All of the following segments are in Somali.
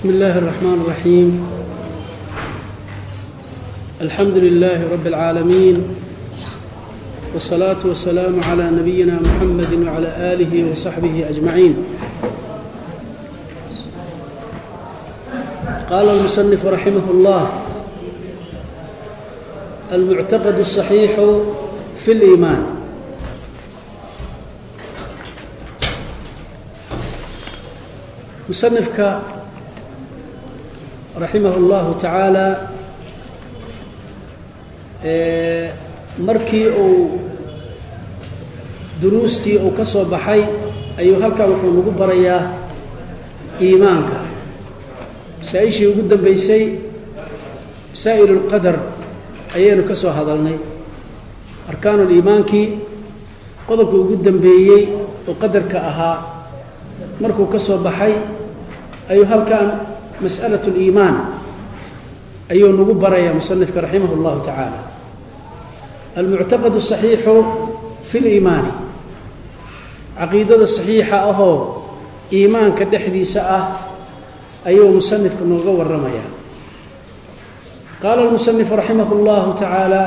بسم الله الرحمن الرحيم الحمد لله رب العالمين والصلاة والسلام على نبينا محمد وعلى آله وصحبه أجمعين قال المصنف رحمه الله المعتقد الصحيح في الإيمان musanifka raximah اllahu tacaala markii uu duruustii uu ka soo baxay ayuu halkaa wuxuu nagu barayaa iimaanka. Masaa-ishii ugu dambeysay masaa'il اlqadar ayaynu ka soo hadalnay. Arkaanu liimaankii qodobka ugu dambeeyey oo qadarka ahaa markuu ka soo baxay ayuu halkan mas'alaة اliimaan ayuu nagu baraya musanifka raximah اllahu tacaala almuctaqad الصaxiixu fi اliimaani caqiidada صaxiixa ahoo iimaanka dhexdiisa ah ayuu musanifka nooga waramaya qaala اlmusanif raximah اllahu tacaala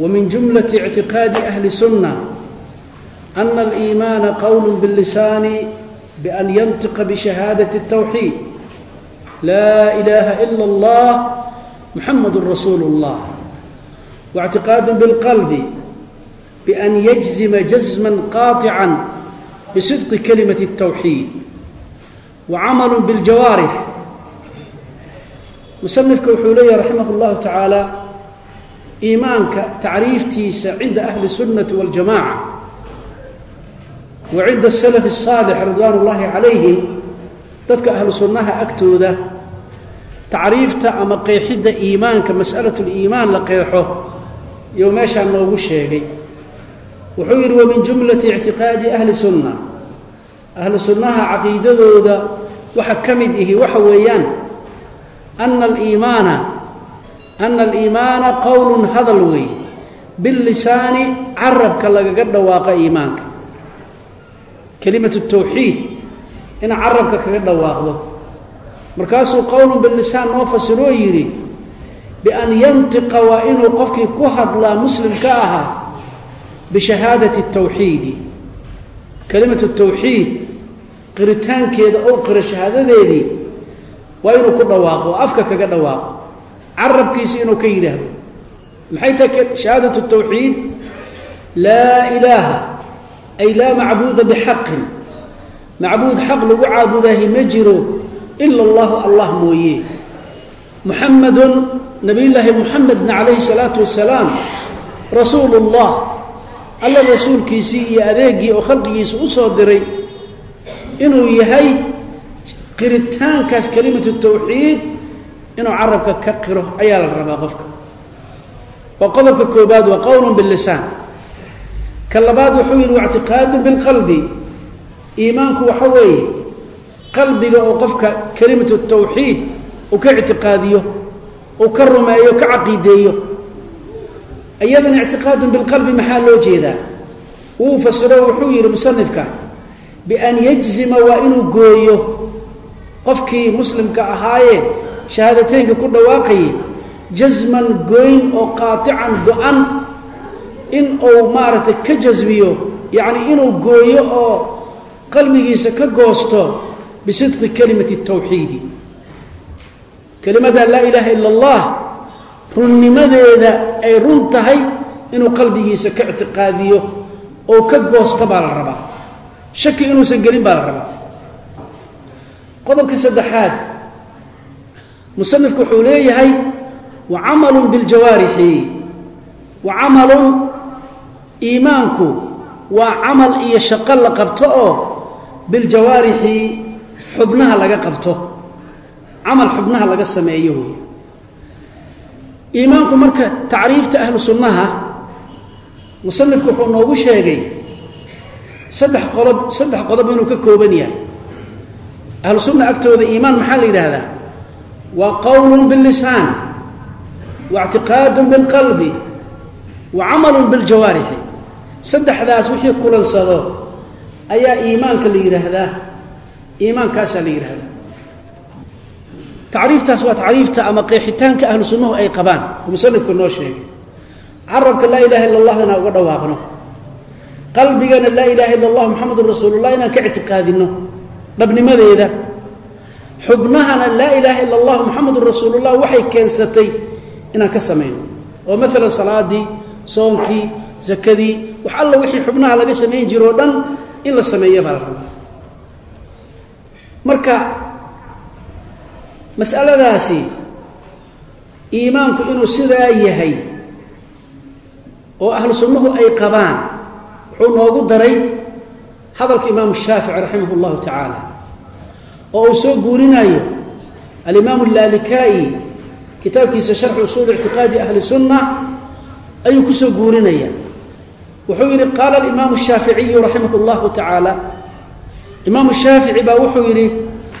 wmin jumlaة اctiqaadi ahli sunة ana اliimaana qowl bاllisaani بأn ynطqa bشhahaadaة التwxيid laa إilaaha إlا الlah muxamad rasuul الlah واctiqaad bاlqalb بأn yجزma جزma qاطعا bصدqi kalimaة التwxيid وcamal bاljawaarix musanifka wuxuu leeyahy raximah اllahu taعaalى iimaanka tacriiftiisa cinda ahli الsunaةi والjamaعة wa cinda salaf الsaalix ridwaan ullaahi calayhim dadka ahlu sunnaha agtooda tacriifta ama qeexidda iimaanka mas'alat liimaan la qeexo iyou meeshaa noogu sheegay. Wuxuu yidhi wa min jumlati ictiqaadi ahli sunna. Ahlu sunnaha caqiidadooda waxa ka mid ihi waxa weeyaan ana aliimaana ana aliimaana qowlun hadal wey billisaani carabka lagaga dhawaaqa iimaanka. Kelimatu tawxiid ina carabka kaga dhawaaqdo. Markaasuu qowlun billisaan noo fasiroo yidhi bian yantiqa waa inuu qofkii ku hadlaa muslim ka ahaa bishahaadati tawxiidi. Kelimatu tawxiid qiritaankeeda ou qiro shahaadadeedii waa inuu ku dhawaaqo afka kaga dhawaaqo. Carabkiisi inuu ka yidhaahdo maxay tahay shahaadatu tawxiid? Laa ilaaha ay laa macbuuda bixaqin macbuud xaq lagu caabudaahi ma jiro ila allahu allah mooye. Muxamadun nabiyullaahi muxamedna calayhi salaatu wasalaam rasuulu ullah alla rasuulkiisii iyo adeegii oo khalqigiisa u soo diray inuu yahay qiritaankaas kelimatu tawxiid inuu carabka ka qiro ayaa la rabaa qofka. Waa qodobka koobaad waa qowlun billisaan ka labaad wuxuu yidhi waictiqaadu bilqalbi iimaanku waxa weeye qalbiga oo qofka kelimatu tawxiid uu ka ictiqaadiyo uu ka rumeeyo ka caqiideeyo. Iyadana ictiqaadun bilqalbi maxaa loo jeedaa? Wuu fasiro wuxuu yidhi musanifka bian yajzima waa inuu gooyo qofkii muslimka ahaayee shahaadateynka ku dhawaaqayay jasman goyn oo qaatican go-an in uu maaragtay ka jasmiyo yacni inuu gooyo oo qalbigiisa ka goosto bisidqi kelimati tawxiidi. Kelimada laa ilaaha ila allah runnimadeeda ay run tahay inuu qalbigiisa ka ictiqaadiyo oo ka goosto baa la rabaa. Shaki inuusan gelin baa la rabaa. Qodobka saddexaad musanifku wuxuu leeyahay wa camalun biljawaarixi. Wa camalun iimaanku waa camal iyo shaqo la qabto oo biljawaarixi xubnaha laga qabto. Camal xubnaha laga sameeyo wey iimaanku marka tacriifta ahlu sunnaha musanifku wuxuu noogu sheegay saddex qodob saddex qodob inuu ka kooban yahay. Ahlu sunna agtooda iimaan maxaa la yidhaahdaa? Waa qowlun billisaan wa ictiqaadun bilqalbi wa camalun biljawaarixi. Saddexdaas wixii kulansado ayaa iimaanka la yidhaahdaa iimaankaasaa la yidhaahdaa tacriiftaas waa tacriifta ama qeexitaanka ahlu sunnuhu ay qabaan. Musanifku noo sheegay. Carabka laa ilaha illa allah inaan uga dhawaaqno. Qalbigana laa ilaha illa allah muxamedun rasuulullah inaan ka ictiqaadino dhabnimadeeda. Xubnahana laa ilaaha illa allah muxamedun rasuulullah waxay keensatay inaan ka samayno. Oo maalan salaadii soonkii zakadii wax alla wixii xubnaha laga samayn jiro o dhan in la sameeya baa la rabaa. Marka mas'aladaasi iimaanku inuu sidaa yahay oo ahlu sunnuhu ay qabaan wuxuu noogu daray hadalka imaamu shaafici raximah اllahu tacaala oo uu soo guurinayo alimaamu laalikaai kitaabkiisa sharxu usuul ictiqaadi ahli sunna ayuu ku soo guurinaya wuxuu yidhi qaala alimaamu shaaficiyu raximah اllahu tacaala imaamu shaafici baa wuxuu yidhi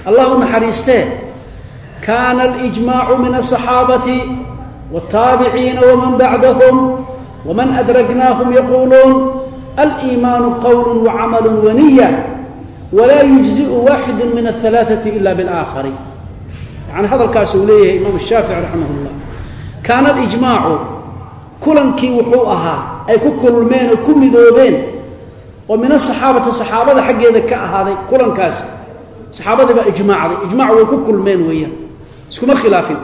allah u naxariistee kaana alijmaacu min asaxaabati wاtaabiciina waman bacdahum waman adragnaahum yaquuluun aliimaanu qowlu wacamalu waniya walaa yujziu waaxidu min ahalaaثati ila biاlaakhari yani hadalkaas uu leeyahay imaam shaafici raximah اllah kaana alijmaacu kulankii wuxuu ahaa ay ku kulmeen oo ku midoobeen. oo min asaxaabati saxaabada xaggeeda ka ahaaday kulankaasi saxaabadii baa ijmaacday. Ijmac way ku kulmeen weeyaan. Iskuma khilaafin.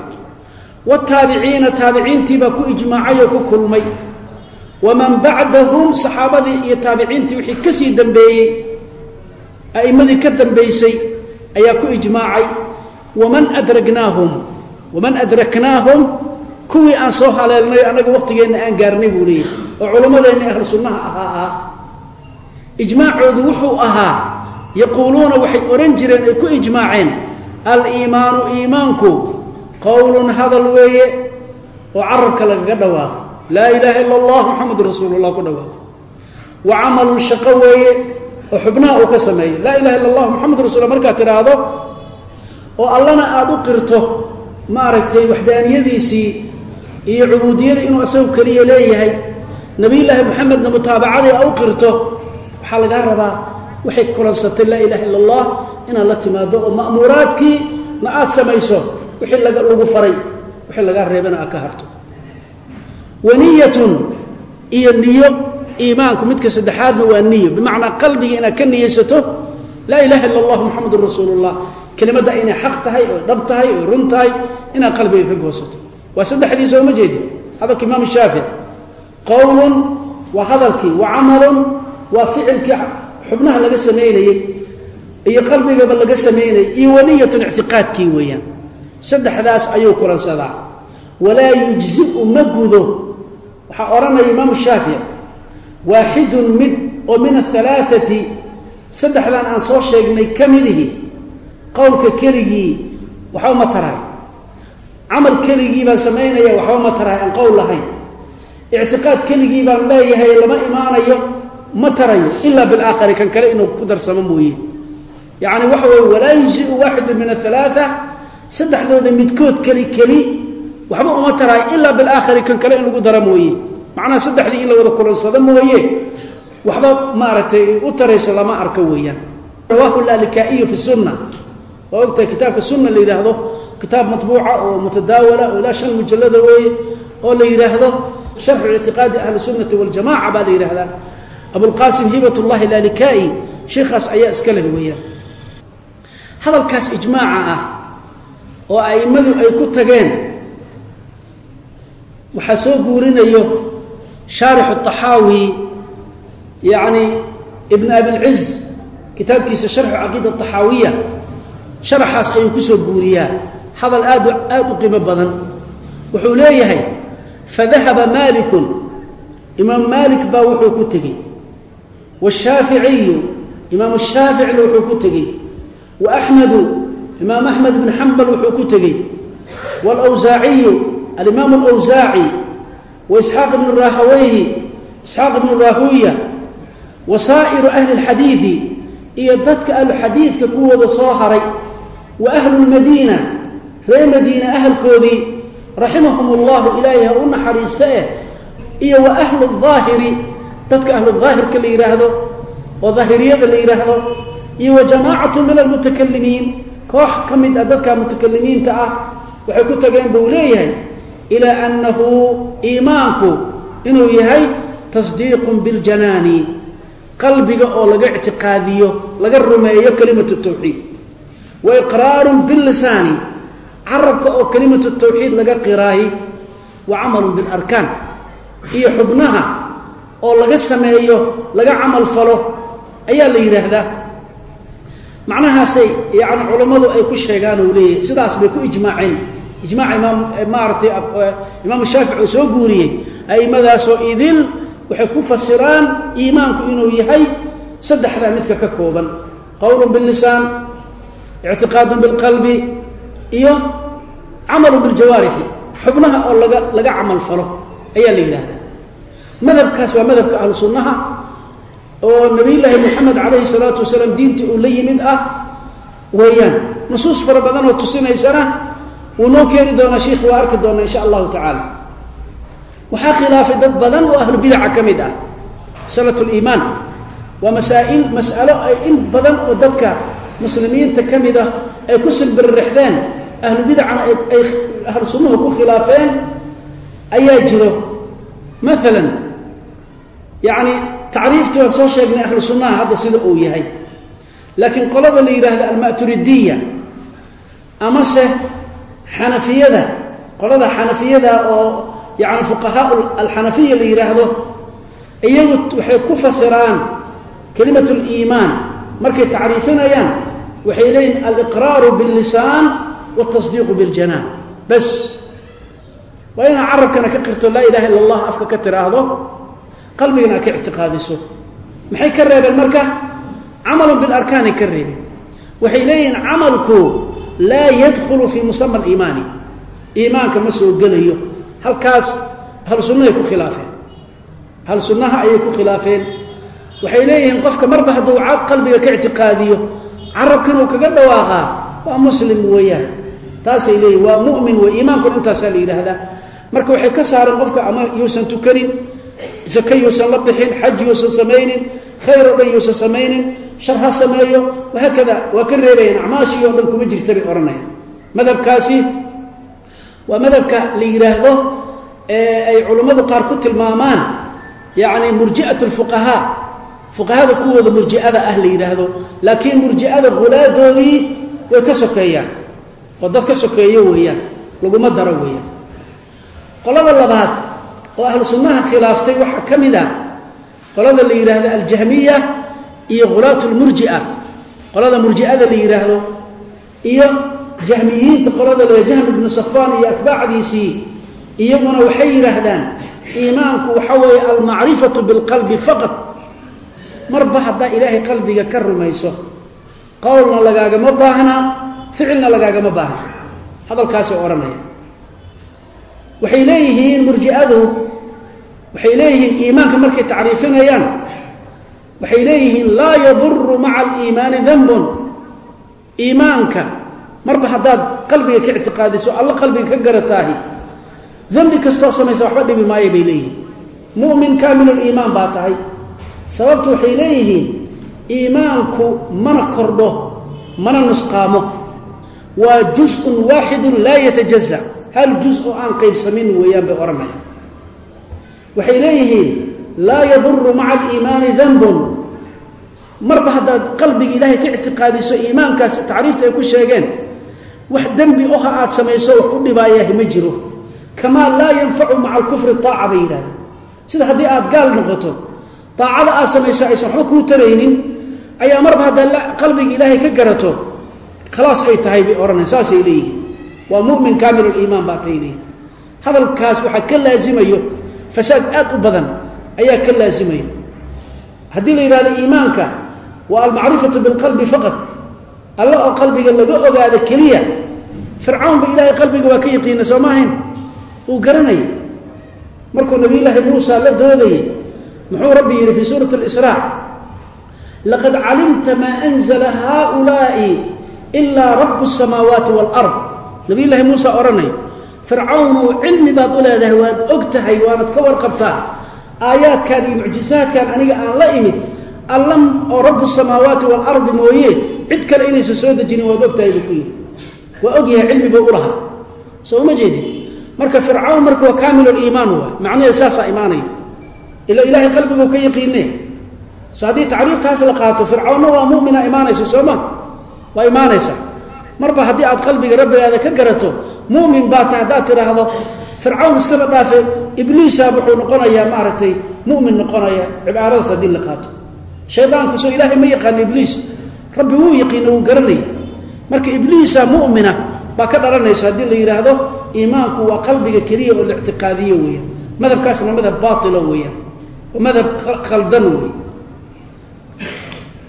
Wataabiciina taabiciintiibaa ku ijmaacay oo ku kulmay. Waman bacdahum saxaabadii iyo taabiciintii wixii ka sii dambeeyey a'immadii ka dambaysay ayaa ku ijmaacay. Waman adragnaahum waman adraknaahum kuwii aan soo haleelnay annaga waqtigeenna aan gaarnay buu leeyahy oo culummadeenni ahlu sunnaha ahaa ah ijmaacoodu wuxuu ahaa yaquuluuna waxay odhan jireen ay ku ijmaaceen aliimaanu iimaanku qowlun hadal weeye oo carabka lagaga dhawaaqo. Laa ilaaha ila allah muxamedun rasuulullah ku dhawaaqo. Wa camalun shaqo weeye oo xubnaha uu ka sameeyo laa ilaha illa allah muxamedun rasulula markaad tidhaahdo oo allana aada u qirto maaragtay waxdaaniyadiisii iyo cubuudiyada inuu isagu keliya leeyahay. Nabiyullaahi moxamedna mutaabacadii a u qirto waxaa lagaa rabaa waxay kulansatay laa ilaha illa allah inaad la timaado oo ma'muuraadkii na aad samayso wixii lagu faray wixii lagaa reebana aad ka harto. Waniyatun iyo niyo iimaanku midka saddexaadna waa niyo. Bimacnaa qalbiga inaad ka niyeysato laa ilaha illa allah muxamedun rasuulullah. Kelimadda inay xaq tahay oo dhab tahay oo run tahay inaad qalbiga ka goosato waa saddexdii sooma jeedin. Hadalka imaam shaafic qowlun waa hadalkii wa camalun waa ficilkii xubnaha laga samaynayey iyo qalbigaba laga samaynayay iyo waniyatun ictiqaadkii weeyaan. Saddexdaas ayuu kulansadaa. Walaa yujziu ma gudo. Waxaa odhanaya imaamu shaafic waaxidun mid oo min ahalaaati saddexdan aan soo sheegnay ka midihi qowlka keligii camal keligii baan samaynaya waxba ma tarahay aan qowl lahayn. Ictiqaad keligii baan leeyahay lama imaanayo ma tarayo ilaa bilaakhari kan kale inuu ku darsamo mooye. Yacni waxa weye walaa yujziu waaxidu min ahalaaثa saddexdooda midkood keli keli waxba uma tarayo ilaa bilaakhari kan kale in lagu daro mooye. Macnaha saddexdii in la wada kulansado mooye waxba maaragtay u tarayso lama arko weeyaan. Rawaahu laalikaa'iyu fi sunna. Waa ogtahay kitaabka sunna la yidhaahdo kitaab matbuuca oo mutadaawala oo ilaa shan mujallada weeye oo la yidhaahdo sharxu ictiqaadi ahli sunnati baa la yidhaahdaa abulqaasim hibat ullahi laalikaa'i ayaa iska leh weeyaan. Hadalkaas ijmaaca ah oo a'immadu ay ku tageen waxaa soo guurinayo shaarixu طaxaawi yacni ibn abilciz kitaabkiisa sharxu caqiida طaxaawiya sharaxaas ayuu ku soo guuriyaa hadal aad aad u qiimo badan. Wuxuu leeyahay fadahaba maaliku imaam maalik baa wuxuu ku tegey washaaficiyu imaamu shaaficna wuxuu ku tegey wa axmedu imaam axmed ibn xambal wuxuu ku tegey wlwsaaciyu alimaam alwsaaci wa isxaaq ibnu rahaweyhi isxaaq ibnu rahuya wa saa'iru ahli اlxadiidi iyo dadka ahlu xadiidka kuwooda soo haray. Wa ahlu lmadiina ree madiine ahalkoodii raximahum ullahu ilaahay ha u naxariista eh iyo wa ahlu aahiri dadka ahludaahirka la yidhaahdo oo aahiriyada la yidhaahdo iyo wa jamaacatu min almutakalimiin koox ka mid a dadka mutakalimiinta ah waxay ku tageen buu leeyahay ilaa annahu iimaanku inuu yahay tasdiiqun biljanaani qalbiga oo laga ictiqaadiyo laga rumeeyo kalimatu tawxiid wa iqraarun billisaani carabka oo kelimatu tawxiid laga qiraahi wa camalun bilarkaan iyo xubnaha oo laga sameeyo laga camal falo ayaa la yidhaahdaa macnahaasay yani culammadu ay ku sheegaan ou leeyahay sidaas bay ku ijmaaceen. Ijmaac imaam maaratay imaam shaafici uu soo guuriyey. A'immadaasoo idil waxay ku fasiraan iimaanku inuu yahay saddexdaa midka ka kooban. Qowlun biاllisaan ictiqaadun biاlqalbi iyo camalun biljawaarixi xubnaha oo laga laga camal falo ayaa la yidhaahdaa. Madhabkaas waa madhabka ahlu sunnaha oo nabiyullaahi moxamed calayhi salaatu wasalaam diintii uu la yimid ah weeyaan. Nusuus fara badan oo tusinaysana wuu noo keeni doonaa sheikh waa arki doona insha allahu tacaala. Waxaa khilaafay dad badan oo ahlu bidaca ka mid ah. Masalat liimaan waa masaa'il mas'alo ay in badan oo dadka muslimiinta ka mid ah ay ku silbirrixdeen ahlu bidacana ay ahlu sunnuhu ku khilaafeen ayaa jiro. Maalan yacni tacriiftii waan soo sheegnay ahlu sunnaha hadda sida uu yahay. Laakiin qolada la yidhaahdo almaturidiya amase xanafiyada qolada xanafiyada oo yani fuqahaa alxanafiya la yidhaahdo iyagu waxay ku fasiraan kelimat liimaan markay tacriifinayaan waxay leeyihin aliqraaru biاllisaan wاtasdiiqu biاljanaan bas waa inaad carabkana ka qirto laa ilaha illa allah afka ka tiraahdo qalbigana aad ka ictiqaadiso maxay ka reebeen marka camalun bilarkaanay ka reebeen waxay leeyihiin camalku laa yadkhulu fii musama aliimaani iimaanka ma soo gelayo halkaas ahlu sunnahay ku khilaafeen ahlu sunnaha ayay ku khilaafeen waxay leeyihiin qofka marba hadduu qalbiga ka ictiqaadiyo carabkan uu kaga dhawaaqaa waa muslim weeyaan. Taasay leeyihiin waa mu'min wey iimaankuna intaasaa la yidhaahdaa. Marka waxay ka saareen qofka ama yuusan tukanin sake yuusan la bixin xaj yuusan samaynin khayr oo dhan yuusan samaynin shar ha sameeyo wahaakada waa ka reebayaan acmaashii oo dhan kuma jirta bay odhanayaan. Madhabkaasi waa madhabka la yidhaahdo ee ay culummadu qaar ku tilmaamaan yacni murji'at lfuqahaa fuqahada kuwooda murji'ada ah la yidhaahdo laakiin murji'ada hulaadoodii way ka sokeeyaan oo dad ka sokeeyo weeyaan laguma daro weeyaan. Qolada labaad oo ahlu sunnaha khilaaftay waxaa ka mid a qolada la yidhaahdo aljahmiya iyo hulaat lmurjia qolada murji'ada la yidhaahdo iyo jahmiyiinta qolada la jahm ibnu safaan iyo atbaacdiisii iyaguna waxay yidhaahdaan iimaanku waxa weeye almacrifatu bilqalbi faqad marba haddaa ilaahay qalbiga ka rumayso qowlna lagaagama baahna ficilna lagaagama baahna. Hadalkaasay odhanaya. Waxay leeyihiin murji'adu waxay leeyihiin iimaanka markay tacriifinayaan waxay leeyihiin laa yaduru maca aliimaani danbun iimaanka marba haddaad qalbiga ka ictiqaadiso alla qalbiga ka garataahi dembi kastoo samaysa waxba dhibi maayo bay leeyihiin. Mu'min kaamiluliimaan baa tahay sababtu waxay leeyihiin iimaanku mana kordho mana nusqaamo. Waa jus-un waaxidun laa yatajaza hal jus oo aan qaybsamin weeyaan bay odhanaya waxay leeyihiin laa yaduru maca aliimaani danbun marba haddaad qalbiga ilaahay ka ictiqaadiso iimaankaas tacriifta ay ku sheegeen wax dembi oha aad samayso wax u dhibaayaah ma jiro. Kamaa laa yanfacu maca alkufri taaca bay yidhahdeen. Sida haddii aad gaal noqoto daacada aad samayso aysan waxba kuu taraynin ayaa marba haddaad qalbiga ilaahay ka garato khalaas ay tahay bay odhanaya saasay leeyihiin. Waa mumin kaamiluliimaan baa tay hadalkaas waxaa ka laazimayo fasaad aad u badan ayaa ka laazimaya haddii la yidhahdo iimaanka waa almacrifatu bilqalbi faqad alla oo qalbiga laga ogaado keliya fircawn ba ilaahay qalbiga waa ka yaqiina soo maahayn uu garanayay. Markuu nabiyulaahi muusa la doodayey muxuu rabbi yidhi fii suurati اlisraa laqad calimta maa anzla haؤulaaءi ilaa rabu الsamaawaati wاlأrض nabiyulaahi muusa odhanay fircawnow cilmi baad u leedahay waad og tahay waanad ka warqabtaa aayaadkan iyo mucjisaadkan aniga aan la imid alla oo rabu samaawaati waalardi mooye cid kale inaysan soo dejinin waad ogtahay buu ku yidhi waa ogyahay cilmi buu u lahaa soo uma jeedin marka fircawn marka waa kaamiluliimaan waay macnaheed saasaa imaanaya ila ilaahay qalbiguu ka yaqiine so haddii tacriiftaas la qaato fircawnna waa mumina imaanaysa soo ma waa imaanaysa. Marba haddii aad qalbiga rabbigaada ka garato mumin baa ta tidhaahdo fircawn iskaba dhaafe ibliisa wuxuu noqonayaa maaragtay mumin noqonaya cibaaradaas haddii la qaato. Shaydaanku soo ilaahay ma yaqaano ibliis. Rabbi wuu yaqiina wuu garanaya. Marka ibliisa mumina baa ka dhalanayso haddii la yidhaahdo iimaanku waa qalbiga keliya oo la ictiqaadiyo weeyaan. Madhabkaasna madhab baatilo weeyaan madhab khaldan wey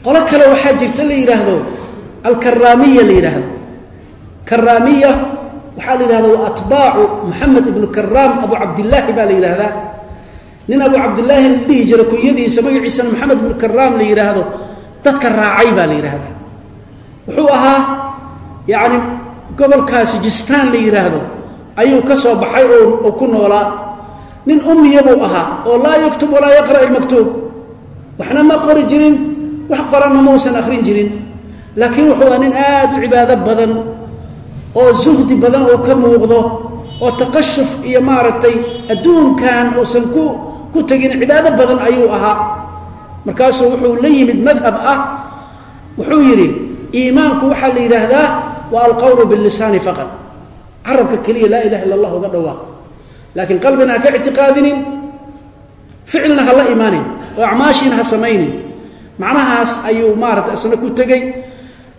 qolo kale waxaa jirta la yidhaahdo alkaraamiya la yidhaahdo karaamiya waxaa la yidhahda wa atbaacu moxamed ibnu karaam abu cabdillaahi baa la yidhaahdaa nin abu cabdillaahi la dhihi jira kunyadiisa magaciisana maxamed ibnu karaam la yidhaahdo dadka raacay baa la yidhaahdaa wuxuu ahaa yacni gobolkaasi jistaan la yidhaahdo ayuu ka soo baxay oo ku noolaa nin ummiya buu ahaa oo laa yaktub walaa yaqra' ilmaktuub waxna ma qori jirin wax qoranna mausan akhrin jirin. Laakiin wuxuu ahaa nin aad u cibaado badan oo zuhdi badan oo ka muuqdo oo taqashuf iyo maaragtay adduunkan uusan ku ku tegin cibaado badan ayuu ahaa. Markaasuu wuxuu la yimid madhab ah. Wuxuu yidhi iimaanku waxaa la yidhaahdaa waa alqowlu bilisaani faqad carabka keliya laa ilaha illa allah uga dhawaaq laakiin qalbina ha ka ictiqaadinin ficilna ha la imaanin oo acmaashiina ha samaynin. Macnahaas ayuu maarata isna ku tegey.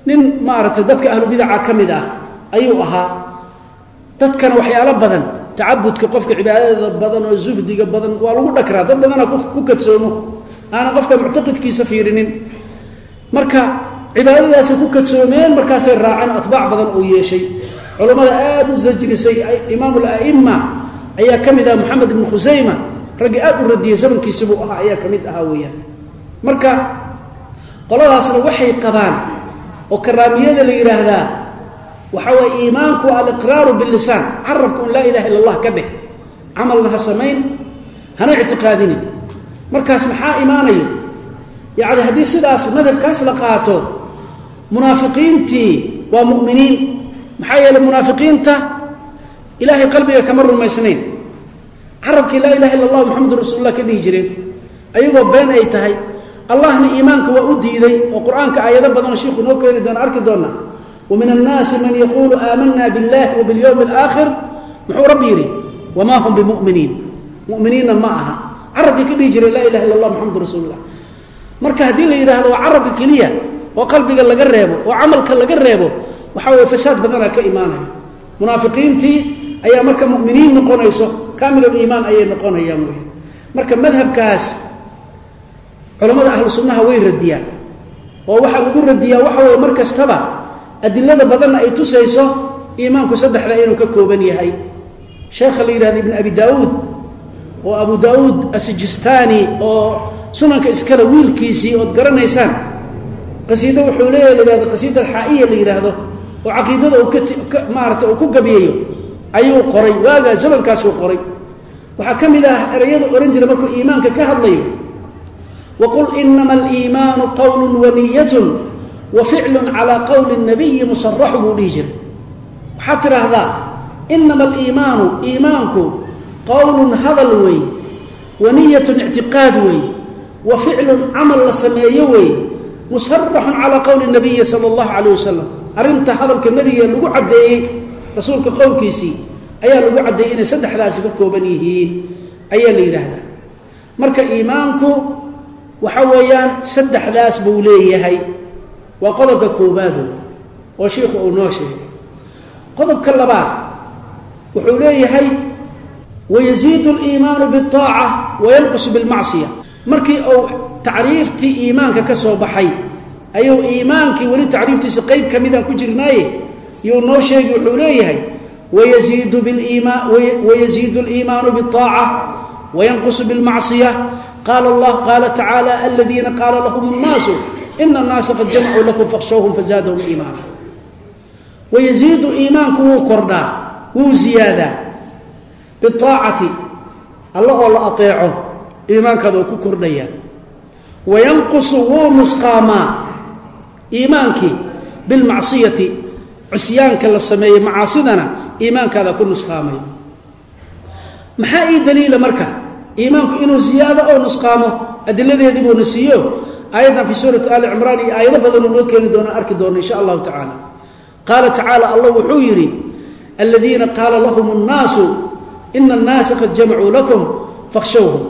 Nin maaragtay dadka ahlubidaca ka mid ah ayuu ahaa dadkana waxyaalo badan tacabudka qofka cibaadada badan oo zuhdiga badan waa lagu dhakraa. Dad badana ku kadsoomo. Aanan qofka muctaqidkiisa fiirinin. Marka cibaadadaasay ku kadsoomeen markaasay raaceen atbaac badan uu yeeshay ayaa ka mid ah moxamed ibnu khusayma raggii aad u radiyey zamankiisi buu ahaa ayaa ka mid ahaa weeyaan. Marka qoladaasna waxay qabaan oo karaamiyada la yidhaahdaa waxaa waye iimaanku aliqraaru bilisaan carabka un laa ilaha illa allah ka dheh camalna ha samayn hana ictiqaadinin. Markaas maxaa imaanaya yacni haddii sidaas madhabkaas la qaato munaafiqiintii waa mu'miniin. Maxaa yeeley munaafiqiinta ilaahay qalbiga kama rumaysnayn carabkii laa ilaha illa allah muxamadu rasuullah ka dhihi jireen. Ayagoo been ay tahay allahna iimaanka waa u diiday oo qur'aanka aayado badanoo shiiku noo keeni doona arki doona. Wa annaasi man yaquulu aamana biاllahi wa bilyowmi alaakhir muxuu rabbi yidhi wamaa hum bimuminiin. Muminiinna ma aha. Carabkii ka dhihi jireen laa ilaha illa allah muxamadu rasuululah marka haddii la yidhahdo waa carabka keliya oo qalbiga laga reebo oo camalka laga reebo waxaa weye fasaad badanaa ka imaanaya. Munaafiqiintii ayaa marka muminiin noqonayso kaamiluliimaan ayay noqonayaan wey marka madhabkaas culammada ahlu sunnaha way radiyaan. Oo waxaa lagu radiyaa waxa weye mar kastaba adilada badanna ay tusayso iimaanku saddexda inuu ka kooban yahay. Sheekha la yidhahda ibn abi daauud oo abu daauud asijistaani oo sunanka iskale wiilkiisii ood garanaysaan. Qasiido wuxuu leeyahy la yihahdo qasiida alxaa'iya la yidhaahdo oo caqiidada maarata uu ku gabiyayo ayuu qoray waagaa zamankaasuu qoray. Waxaa ka mid ah erayada ohan jira markuu iimaanka ka hadlayo. Waqul inama aliimaanu qowlu waniyatun waficlu calaa qowli nabiyi musaraxu buu dhihi jiray. Waxaad tidhaahdaa inama aliimaanu iimaanku qowlun hadal wey waniyatun ictiqaad wey wa ficlun camal la sameeyo wey musaraxun calaa qowli nabiyi sala allahu calayh wasalam arrinta hadalka nebiga lagu caddeeyey rasuulka qowlkiisii ayaa lagu caddeeyey inay saddexdaasi ka kooban yihiin ayaa la yidhaahdaa. Marka iimaanku waxa weeyaan saddexdaas buu leeyahay waa qodobka koobaado oo shiikhu uu noo sheegay. Qodobka labaad wuxuu leeyahay wayaziidu aliimaanu biاطaaca wayanqusu bilmacsiya. Markii uu tacriiftii iimaanka ka soo baxay ayuu iimaankii weli tacriiftiisa qeyb ka midaan ku jirnaaye yuu noo sheegi wuxuu leeyahay wayaziidu biima wayaziidu aliimaanu biاطaaca wayanqusu bilmacsiya qaala allah qaala tacaala aladiina qaala lahum اnnaasu ina annaasa qad jamacuu lakum fakhshawhum fazaadahum iimaana wayaziidu iimaanku wuu kordhaa wuu ziyaadaa biaacati alla oo la ateeco iimaankaada oo ku kordhaya wayanqusu wuu nusqaamaa iimaankii bilmacsiyati cusyaanka la sameeyey macaasidana iimaankaada ku nusqaamay. Maxaa ii daliila marka? Iimaanku inuu ziyaado oo nusqaamo adiladeedii buuna siiyo? Aayaddan fii suurati ali cimraan iyo aayado badanuu noo keeni doona arki doona insha allahu tacaala. Qaala tacaala allah wuxuu yidhi aladiina qaala lahum اnnaasu ina annaasa qad jamacuu lakum fakhshawhum.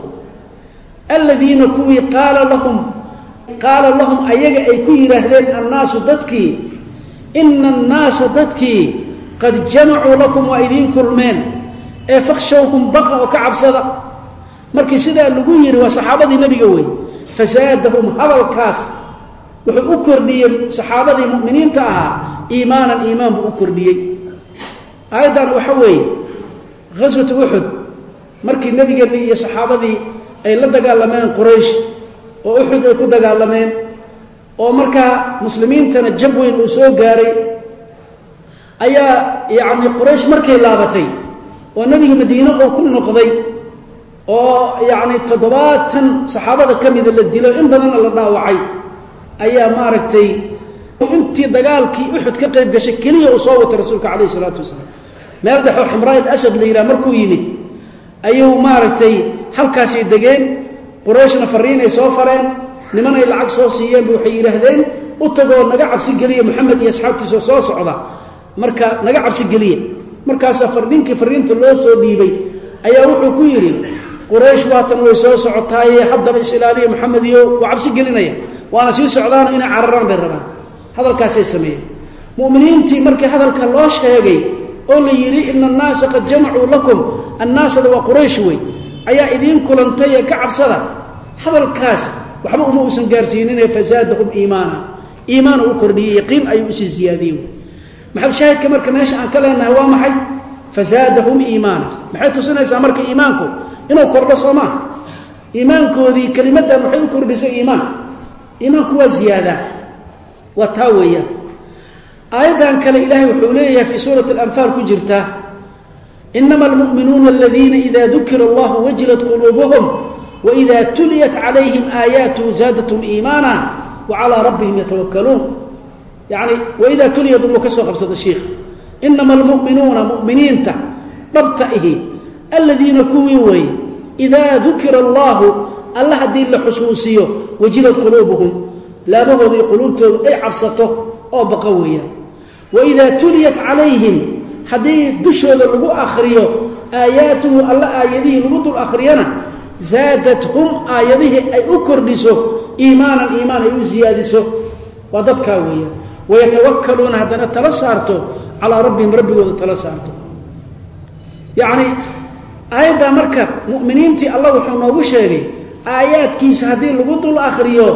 Aladiina kuwii qaala lahum qaala lahum ayaga ay ku yidhaahdeen annaasu dadkii ina annaasa dadkii qad jamacuu lakum waa idiin kulmeen. Ee fakhshawhum baqa oo ka cabsada markii sidaa lagu yidhi waa saxaabadii nebiga wey fasaadahum hadalkaas wuxuu u kordhiyey saxaabadii mu'miniinta ahaa iimaanan iimaan buu u kordhiyey. Aayaddan waxa weeye ghaswatu uxud markii nebigeenni iyo saxaabadii ay la dagaalameen quraysh oo uxud ay ku dagaalameen oo markaa muslimiintana jab weyn uu soo gaaray ayaa yacni quraysh markay laabatay oo nebiga madiine oo ku noqday oo yacni toddobaatan saxaabada ka mida la dilo in badanna la dhaawacay ayaa maaragtay intii dagaalkii uxud ka qayb gashay keliya uu soo watay rasuulka calayhi isalaatu wasalaam. Meel dhexoo xamraa asad la yidhaha markuu yimid ayuu maaragtay halkaasay degeen qurayshna fariinay soo fareen nimanay lacag soo siiyeenba waxay yidhaahdeen u tagoo naga cabsi geliya moxamed iyo asxaabtiisoo soo socda. Marka naga cabsi geliya. Markaasaa ninkii fariinta loo soo dhiibay ayaa wuxuu ku yidhi quraysh waatan way soo socotaaye haddaba is-ilaaliya moxamed iyo waa cabsi gelinaya. Waana sii socdaano inay cararaan bay rabaan. Hadalkaasay sameeyeen. Muminiintii markii hadalka loo sheegay oo la yidhi ina annaasa qad jamacuu lakum annaasada waa quraysh wey ayaa idiin kulantay ee ka cabsada. Hadalkaas waxba uma uusan gaarsiinine fasaadahum iimaana. Iimaan u kordhiyey yaqiin ayuu u sii ziyaadiyey maxalshaahidka marka meesha aan ka leenahay waa maxay? Fasaadahum iimaana. Maxay tusinaysaa marka iimaanku? Inuu kordho soo maa iimaankoodii kelimadan waxay u kordhisay iimaan. Iimaanku waa ziyaadaa. Waa taa weeyaan. Aayaddan kale ilaahay wuxuu leeyahay fii suurati alanfaal ku jirta inama almu'minuuna aladiina ida dukira allahu wajilat quluubuhum waida tuliyat calayhim aayaatuhu zaadathum iimaana wa calaa rabbihim yatawakkaluun yacni waida tuliyat buu ka soo qabsada shiikh inama almu'minuuna mu'miniinta dhabta ihi aladiina kuwii weeye idaa dukira allahu alla haddii la xusuusiyo wajilat quluubuhum laabahoodii quluubtoodu ay cabsato oo baqa weeyaan waidaa tuliyat calayhim haddii dushooda lagu akhriyo aayaatuhu zaadathum aayadihii ay u kordhiso iimaanan iimaan ay u ziyaadiso. Waa dadkaa weeyaan wayatawakkaluuna haddana tala saarto calaa rabbihim rabbigooda tala saarto. Yacni aayaddaa marka mu'miniintii allah wuxuu noogu sheegay aayaadkiisa haddii lagu dul akhriyo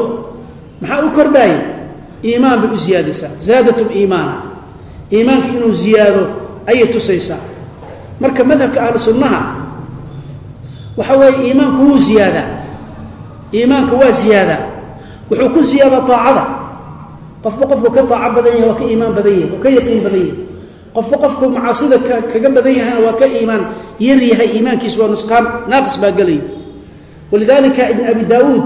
maxaa u kordhaaya iimaan bay u ziyaadisaa. Zaadatum iimaana. Iimaanka inuu ziyaado ayay tusaysaa. Marka madhabka ahlu sunnaha waxa weeye iimaanku wuu ziyaadaa. Iimaanka waa ziyaadaa. Wuxuu ku ziyaadaa taacada. Qofba qofku ka taaco badan yahay waa ka iimaan badan yahay waa ka yaqiin badan yahay. Qofba qofku macaasida kaga badan yahayna waa ka iimaan. Yar yahay iimaankiisu waa nusqaan naaqis baa gelaya walidaalika ibn abi daawuud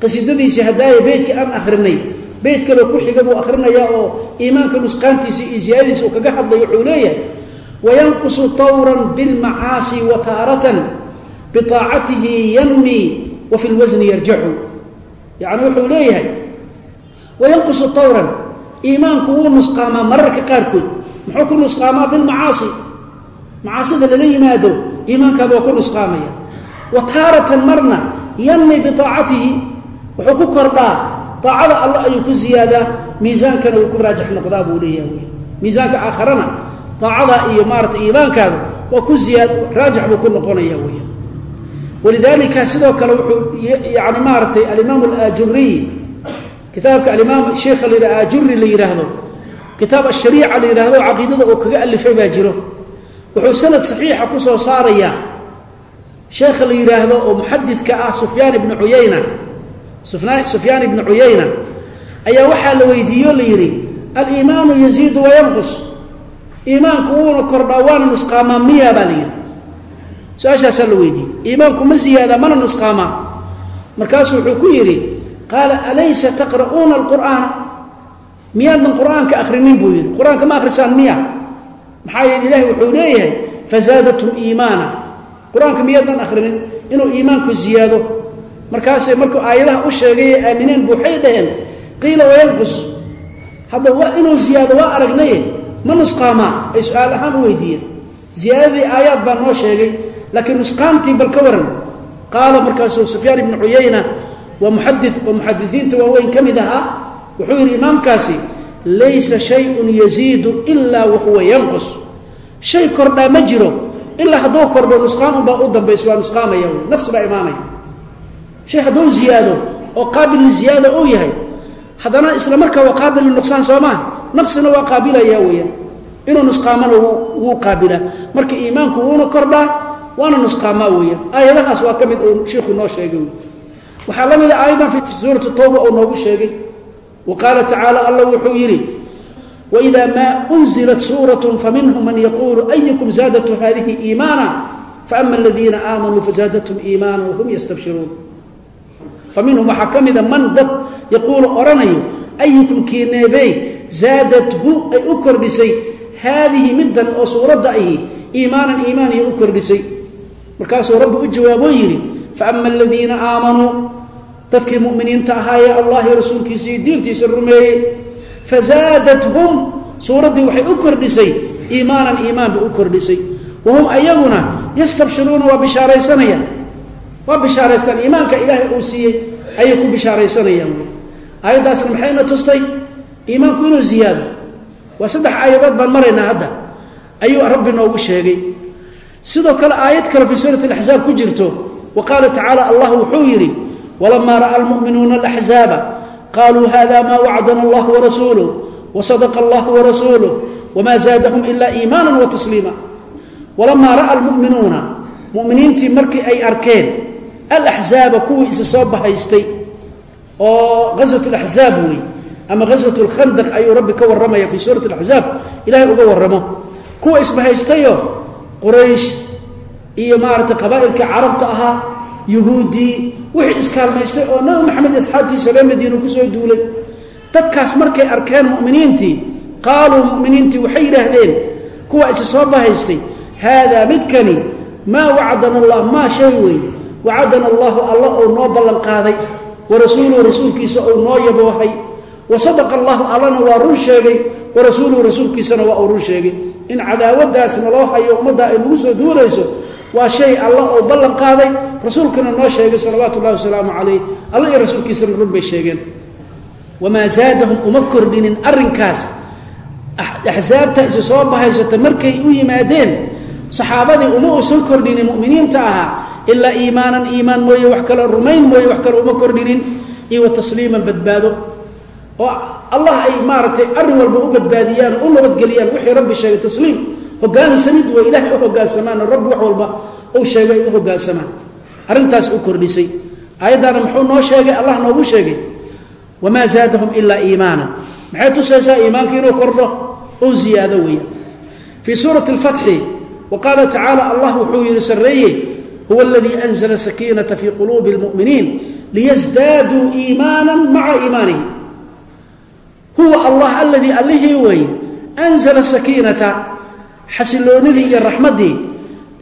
qasiidadiisii hadaaya beytka aan akhrinay beyt kaloo ku xiga buu akhrinayaa oo iimaanka nusqaantiisa iyo ziyaadadiisa uu kaga hadlayo wuxuu leeyahay wayanqusu tawran bilmacaasi wa taaratan biaacatihi yanmi wa fi lwasni yarjaxu yacni wuxuu leeyahay wayanqusu tawran iimaanku wuu nusqaamaa mararka qaarkood muxuu ku nusqaamaa bilmacaasi macaasida lala yimaado iimaankaaba waa ku nusqaamaya wa taaratan marna yanmi biaacatihi wuxuu ku kordhaa aacada alla ayuu ku ziyaadaa miisaankana uu ku raajix noqdaa buu leeyaha miisaanka aakharana aacada iyo maarata weya walidaalika sidoo kale wuxuu yani maaratay alimaam alaajuriy kitaabka alimaam sheikha la aajuri la yidhaahdo kitaab ashariica la yidhahdo caqiidada oo kaga alifay baa jiro wuxuu sanad saxiixa ku soo saarayaa sheekha la yidhaahdo oo muxadidka ah sufyaan ibnu cuyayna sufyaan ibnu cuyayna ayaa waxaa la weydiiye o la yidhi aliimaanu yaziidu wayanqus iimaanku wuuna kordhaa waana nusqaamaa su'aashaasaa la weydiiyey. Iimaanku ma ziyaadaa mana nusqaamaa markaasuu wuxuu ku yidhi qaala alaysa taqra'uuna alqur'aana? Miyaadan qur'aanka akrinin buu yidhi. Qur'aanka ma akhrisaan miya? Maxaa yeele ilahi wuxuu leeyahay fazaadatum iimaana. Qur'aanka akhrinin? Inuu iimaanku ziyaado markaasay markuu aayadaha u sheegay ee aamineen bu waxay dhaheen. Qiila wayanqus hadda waa inuu ziyaado waa aragnaye. Ma nusqaamaa ay su'aal ahaan u weydiiyeen. Ziyaadadii aayaad baa noo sheegay laakiin nusqaantii bal ka waran qaala markaasuu sufyaan ibnu cuyayna waa muxadi oo muxadisiinta waaweyn ka mid ahaa wuxuu yidhi imaamkaasi laysa shayun yaziidu ilaa wahuwa yanqus shay kordhaa ma jiro ilaa hadduu kordho nusqaan unbaa u dambaysa waa nusqaamaya nafsi baa imaanaya shay hadduu ziyaado oo qaabil liziyaada uu yahay haddana isla markaa waa qaabil linuqsaan soo maa naqsina waa qaabilaya weeyaan inuu nusqaamana wuu marka iimaanku wuuna kordhaa waana nusqaamaa weeyaan aayadahaas waa ka mid uu shiikhu noo sheegay waxaa la mida aayadan fi suurati tawba uu noogu sheegay. Wa qaala tacaala alla wuxuu yidhi waida maa unzilat suurat faminhum man yaquulu ayukum zaadatu hadihi iimaana? Faama aladiina aamanuu fazaadathum iimaana wahum yastabshiruun. Fa waxaa ka mida man dad yaquulu odhanayo ayukum kiineebey zaadathu ay u kordhisay haadihi middan oo suuradda ahi iimaanan iimaan iyo u kordhisay markaasuu rabbi u jawaaboo yidhi faama aladiina aamanuu dadkii muminiinta ahaayee allah iyo rasuulkiisa iyo diintiisa rumeeyey fazaadathum suuraddii waxay u kordhisay iimaanan iimaan bay u kordhisay. Wahum ayaguna yastabshiruuna waa bishaaraysanayaan. Waa bishaaraystaan iimaanka ilaahay uu siiyey ayay ku bishaaraysanayaan. Aayaddaasna maxayna tustay? Iimaanku inuu ziyaado. Waa saddex aayadood baan maraynaa hadda. Ayuu rabbi noogu sheegay sidoo kale aayad kale fii suurati alaxzaab ku jirto wa qaala tacaala allah wuxuu yidhi walamaa ra'a almu'minuuna alaxzaaba qaluu hada ma wacdana allah warasuuluh wasadaqa allah warasuuluh wma zaadahum ila iimaana watasliima walamaa ra'a almu'minuuna muminiintii markii ay arkeen alaxzaaba kuwii isa soo bahaystay oo ghaswat laxzaab wey ama ghaswat lkhandaq ayuu rabbi ka warramaya fii suurati alaxzaab ilahay uga warramo. Kuwa isbahaystayo quraysh iyo maaragtay qabaa'ilka carabta ahaa yuhuuddii wixii iskaalmaystay oo nabi maxamed asxaabtiisa ree madiina ku soo duulay. Dadkaas markay arkeen muminiintii qaaluu muminiintii waxay yidhaahdeen kuwa isa soo bahaystay haadaa midkani maa wacdana allah maa shay wey wacadana allahu alla ou noo ballan qaaday wa rasuuluhu rasuulkiisa ou noo yaboohay wa sadaqa allahu allana waa run sheegay. Wa rasuuluhu rasuulkiisana waa uu run sheegay. In cadaawadaasna loo hayo ummadda ay nagu soo duulayso waa shay alla oo ballan qaaday. Rasuulkana noo sheegay salawaatu ullahi wasalaamu calayh. Alla iyo rasuulkiisana run bay sheegeen. Wamaa zaadahum uma kordhinin arrinkaas. Axsaabta isa soo bahaysata markay u yimaadeen saxaabadii uma uusan kordhinin muminiinta ahaa. Ilaa iimaanan iimaan mooye wax kale rumayn mooye wax kale uma kordhinin. Iyo wa tasliiman badbaado oo allah ay maaragtay arrin walba u badbaadiyaan u nabadgeliyaan wixii rabbi sheegay tasliim. Hogaansamid way ilahay u hogaansamaan rabbi wax walba uu sheegay ay u hogaansamaan. Arrintaas u kordhisay. Aayaddaana muxuu noo sheegay allah noogu sheegay wamaa zaadahum ilaa iimaanan maxay tusaysaa iimaanka inuu kordho? Ou ziyaado weeya. Fii suurati اlfatxi wa tacaala allah wuxuu yihi sarreeye huwa aladii anzla sakiinata fii quluubi اlmu'miniin liyasdaaduu iimaana maca iimaanihim huwa allah aladii allihii weeye anzla sakiinata xasiloonidii iyo raxmaddii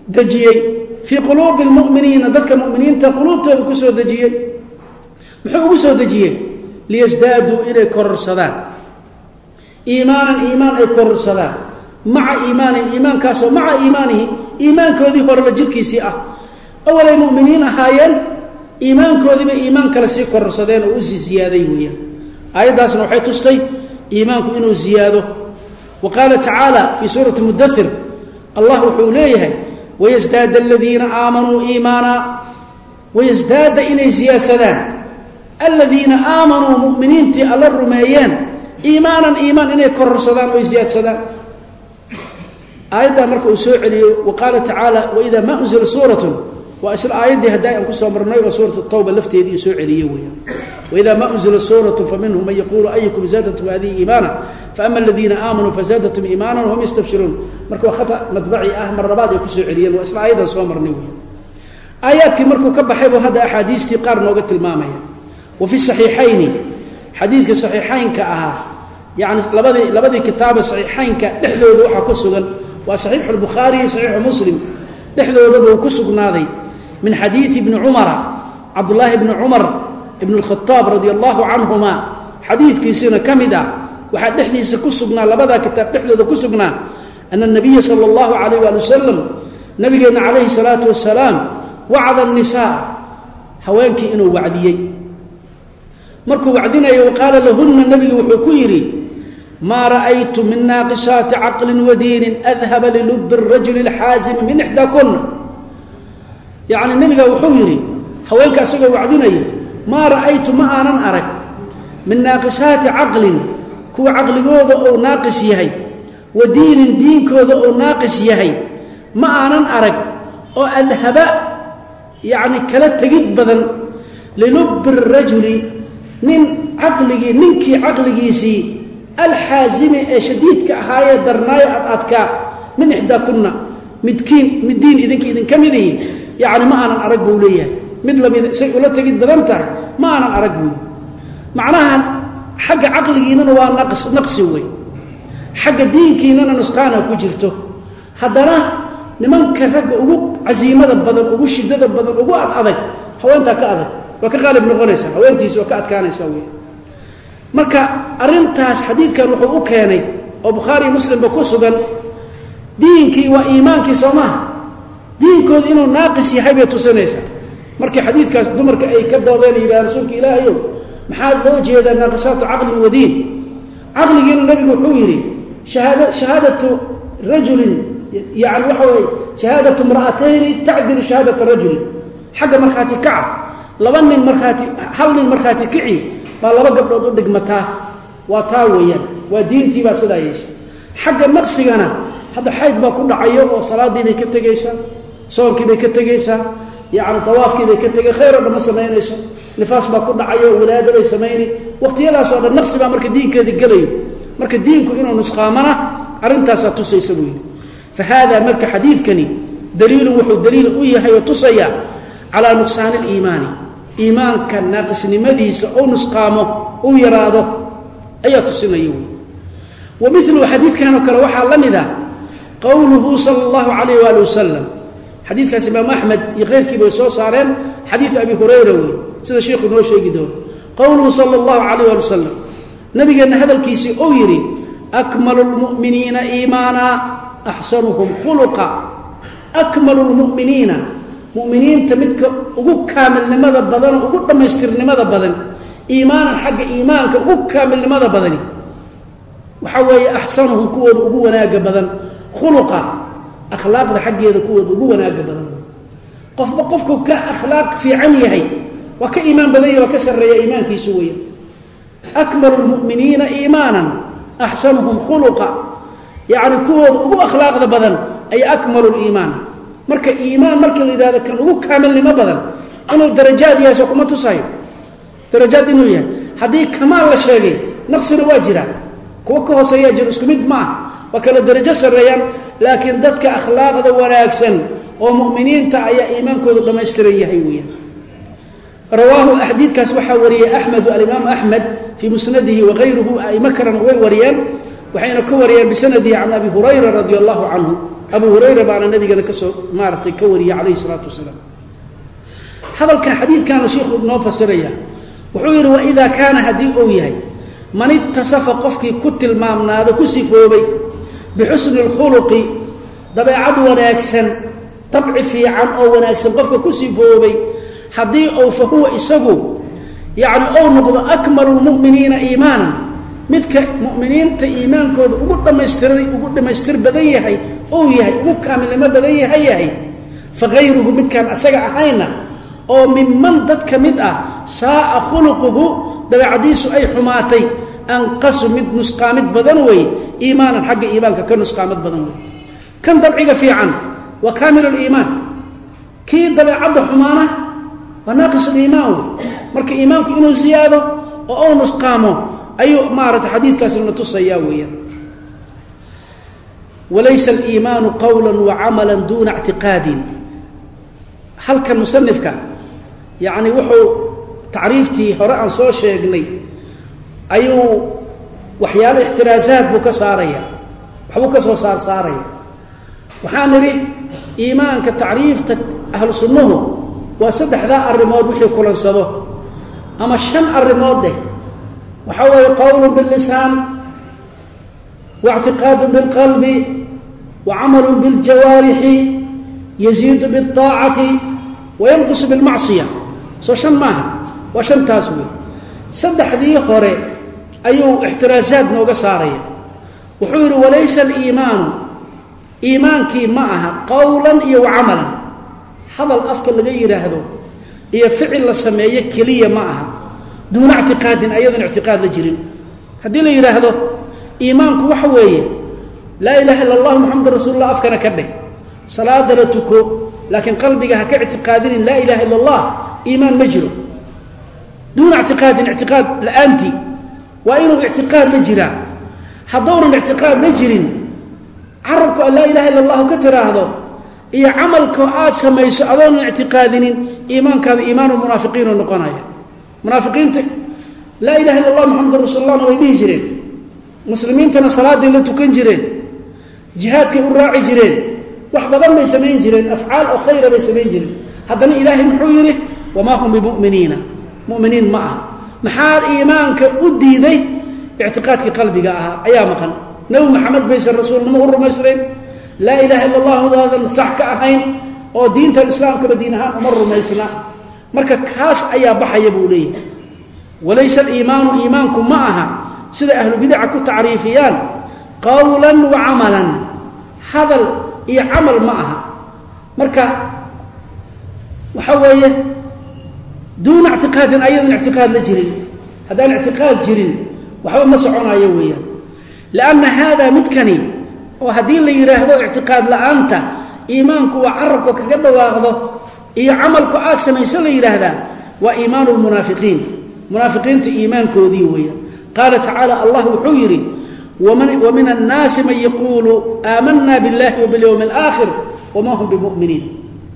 dejiyey fii quluubi اlmu'miniina dadka mu'miniinta quluubtooda ku soo dejiyey. Muxuu ugu soo dejiyey? Liyasdaaduu inay kororsadaan. Iimaanan iimaan ay kororsadaan. Maca iimaanihim iimaankaasoo maca iimaanihim iimaankoodii horeba jirkiisii ah. Awalay muminiin ahaayeen iimaankoodiiba iimaan kale sii kororsadeen oo u sii ziyaaday weeyaan aayaddaasna waxay tustay iimaanku inuu ziyaado. Wa qaala tacaala fii suurati mudathir allah wuxuu leeyahay wayasdaada aladiina aamanuu iimaana wayasdaada inay siyaadsadaan aladiina aamanuu muminiintii alla rumeeyeen iimaanan iimaan inay kororsadaan oy siyaadsadaan aayaddaa marka uu soo celiyo wa qaala tacaala waida maa unzila suuratun waa isla aayaddii hadda aan ku soo marnay oo suurat tawba lafteedii soo celiye weyaan waida maa unzila suuratu faminhum man yaquulu ayukum zaadatum hadihi iimaana faama aladiina aamanuu fazaadatum iimaana wahum yastabshiruun marka waa khata madbaci ah mar labaad ay ku soo celiyeen waa isla aayaddan soo marnay weyaan aayaadkii markuu ka baxay buu hadda axaadiistii qaar nooga tilmaamaya. Wa fi saxiixayni xadiidka saxiixaynka ahaa yani labadii labadii kitaaba saxiixaynka dhexdooda waxaa ku sugan waa saxiixu lbukhaari iyo saxiixu muslim. Dhexdoodabuu ku sugnaaday min xadiidi ibni cumara cabdullaahi bni cumar ibn اlkhaaab radi allahu canhuma xadiidkiisina ka mid ah waxaa dhexdiisa ku sugnaa labadaa kitaab dhexdooda ku sugnaa ana nabiya sala اllahu alayh ali wasalam nabigeenna calayhi salaatu wasalaam wacda nisaa haweenkii inuu wacdiyey markuu wacdinayo qaala lahunna nebiga wuxuu ku yidhi maa ra'aytu min naaqisaati caqlin wadiinin adhaba lilubi rajuli اlxaasimi min ixdaa kuna yacni nebiga wuxuu yidhi haweenka isagoo wacdinayo maa ra'aytu ma aanan arag min naaqisaati caqlin kuwa caqligooda ou naaqis yahay wa diinin diinkooda ou naaqis yahay ma aanan arag oo adhaba yacni kala tegid badan lilubi rajuli nin caqligii ninkii caqligiisii alxaasimi ee shadiidka ahaayee darnaayo ad adkaa min ixdaa kunna midkiin middiin idinka idinka midihi yacni ma aanan arag buu leeyahay mid la mid say ula tegid badan tahay ma aanan arag buuyi macnaha xagga caqligiinana waa naqs naqsi wey xagga diinkiinana nusqaana ku jirto. Haddana nimanka ragga ugu casiimada badan ugu shidada badan ugu ad adag haweentaa ka adag waa ka qaalib noqonaysaa haweentiisi waa ka adkaanaysaa wey marka arintaas xadiidkan wuxuu u keenay oo bukhaariyo muslimba ku sugan diinkii waa iimaankii soo maaha. Diinkooda inuu naaqis yahay bay tusinaysaa markii xadiidkaas dumarka ay ka doodeen yidhaha rasuulka ilaahayow maxaa loo jeedaa naaqisaatu caqlin wadiin caqligiina nabigu wuxuu yidhi haada shahaadatu rajulin yani waxa weye shahaadatu imra'atayni tacdilu shahaadata rajulin. Xagga markhaati kaca laba nin markhaati hal nin markhaati kici baa laba gabdhood u dhigmataa waa taa weeyaan waa diintii baa sidaa yeeshay. Xagga naqsigana hadda xayd baa ku dhacayo oo salaadii bay ka tegaysaa soonkii bay ka tegaysaa yani awaafkii bay ka tegay khayr o dhan ma samaynayso. Nifaas baa ku dhacayo walaada bay samayni waqtiyadaasoo dhan naqsi baa marka diinkeedi gelayo. Marka diinku inuu nusqaamana arrintaasaa tusaysa buu yidhi. Fa haada marka xadiidkani daliilu wuxuu daliil u yahay oo tusaya calaa nuqsaani liimaani iimaanka naaqisnimadiisa ou nusqaamo uu yaraado ayaa tusinaya wey wa milu xadiidkanoo kale waxaa la mid a qowluhu sala allahu calayh waali wasalam xadiidkaas imaam axmed iyo keyrkii bay soo saareen xadiid abi hurayra wey sida sheikhu noo sheegi doono. Qowluhu sala allahu calayh waali wasalam nabigeenna hadalkiisii uu yidhi akmalu lmu'miniina iimaana axsanuhum khuluqa. Akmalu lmu'miniina muminiinta midka ugu kaamilnimada badan ugu dhammaystirnimada badan iimaanan xagga iimaanka ugu kaamilnimada badani. Waxaa weeye axsanuhum kuwooda ugu wanaaga badan khuluqa akhlaaqda xaggeeda kuwooda ugu wanaaga badan. Qofba qofku ka akhlaaq fiican yahay waa ka iimaan badan yahy waa ka sarreeya iimaankiisu weya akmalu lmu'miniina iimaanan axsanuhum khuluqa. Yacni kuwooda ugu akhlaaqda badan ay akmalu liimaan. Marka iimaan marka la yidhahdo kan ugu kaamilnimo badan inuu darajaad yahay soo kuma tusayo. Darajaad inuu yahay. Haddii kamaal la sheegay naqsina waa jira. Kuwa ka hooseeyaa jiro isku mid ma ah waa kala darajo sarreeyaan laakiin dadka akhlaaqda wanaagsan oo mu'miniinta ayaa iimaankoodu dhammaystiran yahay weeyaan. Rawaahu xadiidkaas waxaa wariyey axmedu alimaam axmed fii musnadihi wakayruhu aimo kalena way wariyeen waxayna ka wariyeen bisanadihi can abi hurayra radi allahu canhu. Abu hurayra baana nabigana ka soo maaratay ka wariyey calayhi salaatu wasalaam. Hadalkan xadiidkana shiikhuu noo fasiraya wuxuu yidhi waidaa kaana haddii uu yahay man itasafa qofkii ku tilmaamnaado ku sifoobay bixusni اlkhuluqi dabeecad wanaagsan dabci fiican oo wanaagsan qofka ku sifoobay haddii ou fa huwa isagu yacni ou noqdo akmalu lmu'miniina iimaanan midka mu'miniinta iimaankooda ugu dhammaystiray ugu dhammaystir badan yahay ou yahay ugu kaamilnimo badan yahay yahay fakayruhu midkaan asaga ahayna oo minman dad ka mid ah saa'a khuluquhu dabeecadiisu ay xumaatay anqasu mid nusqaamid badan weeye iimaanan xagga iimaanka ka nusqaamid badan wey. Kan dabciga fiican waa kaamil liimaan kii dabeecadda xumaana waa naaqis liimaan wey. Marka iimaanku inuu ziyaado oo ou nusqaamo ayuu maarata xadiidkaasina tusayaa weeyaan. Walaysa aliimaanu qowla wacamala duuna ictiqaadin. Halkan musanifka yacni wuxuu tacriiftii hore aan soo sheegnay ayuu waxyaalo ixtiraasaad buu ka saaraya waxbuu ka soo saar saaraya waxaan nidhi iimaanka tacriifta ahlu sunnuhu waa saddexdaa arrimood wixii kulansado ama shan arrimood deh waxaa weeye qowlu biاllisaan waاctiqaadu biاlqalbi wacamalu biاljawaarixi yaziidu biاطaacati wayanqusu biاlmacsiya soo shan maaha waa shantaas wey saddexdii hore ayuu ixtiraasaad nooga saaraya. Wuxuu yidhi walaysa aliimaanu iimaankii ma aha qowlan iyo wacamalan hadal afka laga yidhaahdo iyo ficil la sameeyo keliya ma aha. Duuna ictiqaadin ayadoon ictiqaad la jirin. Haddii la yidhaahdo iimaanku waxa weeye laa ilaha illa allah moxamed rasuulullah afkana ka dheh. Salaadana tuko laakiin qalbiga ha ka ictiqaadinin laa ilaha illa allah iimaan ma jiro. Duuna ictiqaadin ictiqaad la'aantii waa inuu ictiqaad la jiraa. Haddownan ictiqaad la jirin carabku a laa ilaha illa allahu ka tiraahdo iyo camalka aad samayso adoonan ictiqaadinin iimaankaada iimaanu munaafiqiinoo noqonaya. Munaafiqiinta laa ilaha illa allah moxamed rasuulllahna way dhihi jireen. Muslimiintana salaaday la tukan jireen jihaadkay u raaci jireen wax badan bay samayn jireen afcaal oo khayra bay samayn jireen. Haddana ilaahay muxuu yidhi wamaa hum bimuminiina. Muminiin ma aha maxaa iimaanka u diiday? ictiqaadkii qalbiga ahaa. Ayaa maqan. Nebi maxamed baysan rasuulnimo u rumaysnayn. Laa ilaha illa allahudaadan sax ka ahayn oo diintan islaamkaba diin ahaan uma rumaysna. Marka kaas ayaa baxaya buu leeyahay. Walaysa aliimaanu iimaanku ma aha sida ahlu bidaca ku tacriifiyaan qowlan wa camalan. Hadal iyo camal ma aha. Marka waxa weeye duuna ictiqaadin ayadoon ictiqaad la jirin haddaan ictiqaad jirin waxba ma soconayo weeyaan lianna haada midkani oo haddii la yidhaahdo ictiqaad la'aanta iimaanku waa carabka kaga dhawaaqdo iyo camalku aad samayso la yidhaahdaa waa iimaanu lmunaafiqiin munaafiqiinta iimaankoodii weeyaan qaala tacaala allah wuxuu yidhi wa min annaasi man yaquulu aamanna biاllahi wa bilyowmi alaakhir wama hum bimuminiin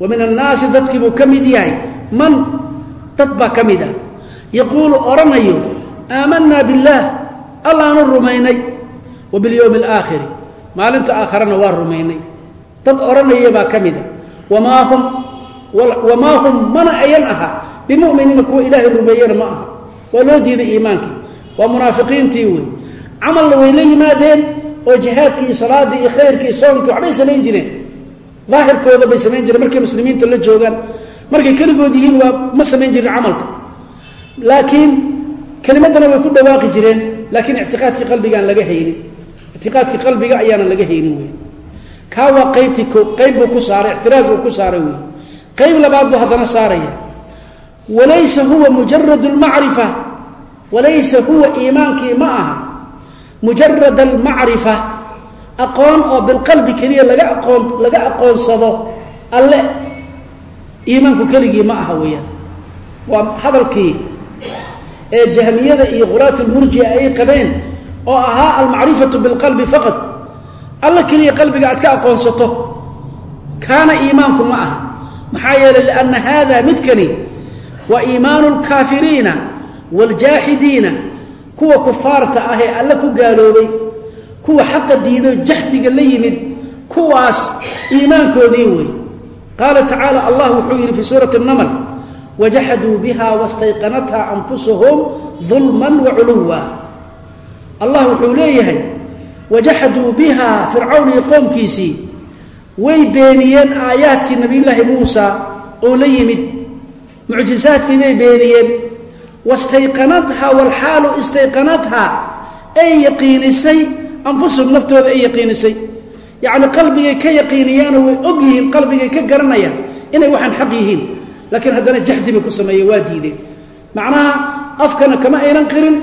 wa min annaasi dadkiibuu ka mid yahay man dad baa ka mid ah. Yaquulu odhanayo aamanaa biاllaah allaanu rumaynay. Wa bilyowmi alaakhiri maalinta aakharana waa rumaynay. Dad odhanaya baa ka mid a wamaa hum wamaa hum mana ayan aha. Bimuminiina kuwa ilaahay rumeeyana ma aha. Waa loo diiday iimaankii waa munaafiqiintii wey camalna way la yimaadeen oo jihaadkii iyo salaadii iyo khayrkii soonkii waxbay samayn jireen. Daahirkooda bay samayn jireen markay muslimiinta la joogaan markay keligood yihiin waa ma samayn jirin camalka. Laakiin kelimadana way ku dhawaaqi jireen laakiin ictiqaadkii qalbigaan laga haynin. Ictiqaadkii qalbiga ayaanan laga haynin wey kaa waa qaybtii qayb buu ku saaray ictiraas buu ku saaray wey qayb labaad buu haddana saaraya. Walaysa huwa mujarad lmacrifa walaysa huwa iimaankii ma aha. Mujarad almacrifa aqoon oo bilqalbi keliya laga aqoon laga aqoonsado alle iimaanku keligii ma aha weeyaan. Waa hadalkii ee jahmiyada iyo qulaat lmurjia ay qabeen oo ahaa almacrifatu bilqalbi faqad alla keliya qalbiga aad ka aqoonsato kaana iimaanku ma aha. Maxaa yeelay lianna hada midkani waa iimaanu lkaafiriina waاljaaxidiina kuwa kufaarta ah ee alle ku gaaloobay kuwa xaqa diido jaxdiga la yimid kuwaas iimaankoodii wey qaala tacaala allah wuxuu yidhi fii suurati اnaml wajaxaduu biha wastayqanatha anfusuhum dulma waculuwa allah wuxuu leeyahay wajaxaduu biha fircawn iyo qoomkiisii way beeniyeen aayaadkii nabiyulaahi muusa oo la yimid. Mucjisaadkii bay beeniyeen wastayqanatha walxaalu istayqanatha ay yaqiinisay anfusuhum naftooda ay yaqiinisay yacni qalbigay ka yaqiiniyaanoo way og yihiin qalbigay ka garanayaan inay waxaan xaq yihiin. Laakiin haddana jaxdi bay ku sameeyeen waa diideen macnaha afkana kama aynan qirin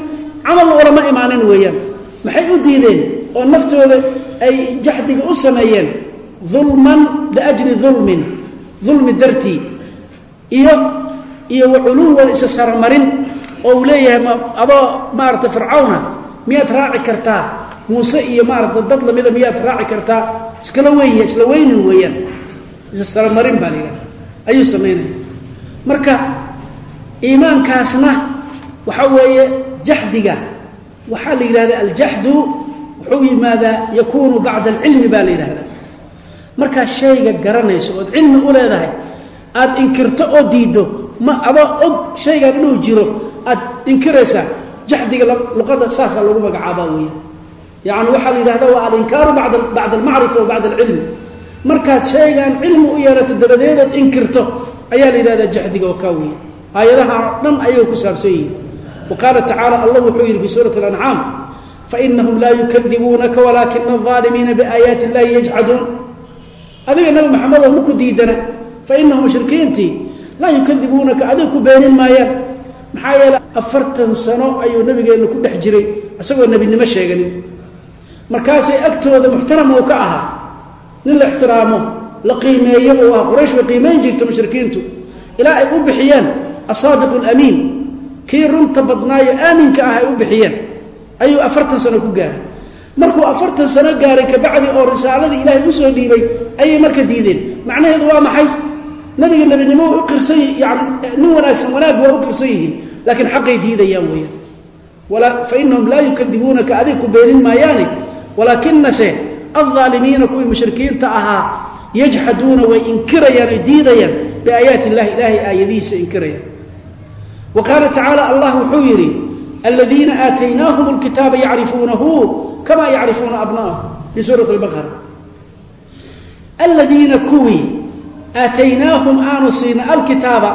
camal walama imaanin weeyaan. Maxay u diideen oo naftooda ay jaxdiga u sameeyeen? Dulman liajli dulmin dulmi dartii iyo iyo waculuwan isa saramarin oo uu leeyahay adoo maarata fircawna miyaad raaci kartaa muuse iyo maarata dad lamida miyaad raaci kartaa iskala weyn isla weynin weeyaan. Isa saramarin baa la yidhaha ayuu samaynaya marka iimaankaasna waxaa weeye jaxdiga waxaa la yidhahdaa aljaxdu wuxuu yimaadaa yakuunu bacda alcilmi baa la yidhahdaa markaad shayga garanayso ood cilmi u leedahay aad inkirto oo diiddo ma adoo og shaygan inuu jiro aad inkiraysaa jaxdiga luqada saasaa lagu magacaabaa weya yani waxaa la yidhahda waa alinkaaru bacda almacrifa wa bacda alcilmi markaad shaygan cilmi u yeelato dabadeedood inkirto ayaa la yidhahdaa jaxdiga oo kaa weya aayadaha dhan ayay ku saabsan yihiin. Wa qaala tacaala allah wuxuu yidhi fii suurati alancaam fainahum laa yukadibuunaka walaakina alaalimiina biaayaati illahi yajxaduun adiga nabi maxamedoo maku diidana fainahum mushrikiintii laa yukadibuunaka adig ku beenin maayaan. Maxaa yeele afartan sano ayuu nabigeenna ku dhex jiray isagoo nebinimo sheeganin markaasay agtooda muxtaram uu ka ahaa. Nin la ixtiraamo la qiimeeyo uu ah quraysh way qiimeyn jirta mushrikiintu. Ilaa ay u bixiyeen asaadiq alamiin kii runta badnaayo aaminka ah ay u bixiyeen. Ayuu afartan sano ku gaaray. Markuu afartan sano gaaray kabacdi oo risaaladii ilaahay u soo dhiibay ayay marka diideen. Macnaheedu waa maxay? Nabiga nebinimo u qirsan yani nin wanaagsan wanaag waa u qirsan yihiin laakiin xaqay diidayaan weeyaan. Fainahum laa yukadibuunaka adig ku beenin maayaane walaakinase alaalimiina kuwii mushrikiinta ahaa yajxaduuna way inkirayaan ay diidayaan biaayaati illahi ilaahay aayadihiisa inkirayaan. Wa qaala tacaala allah wuxuu yidhi aladiina aataynaahum lkitaaba yacrifuunahu kama yacrifuuna abna'ahum fi suurati baqara aladiina kuwii aataynaahum aanu siinay alkitaaba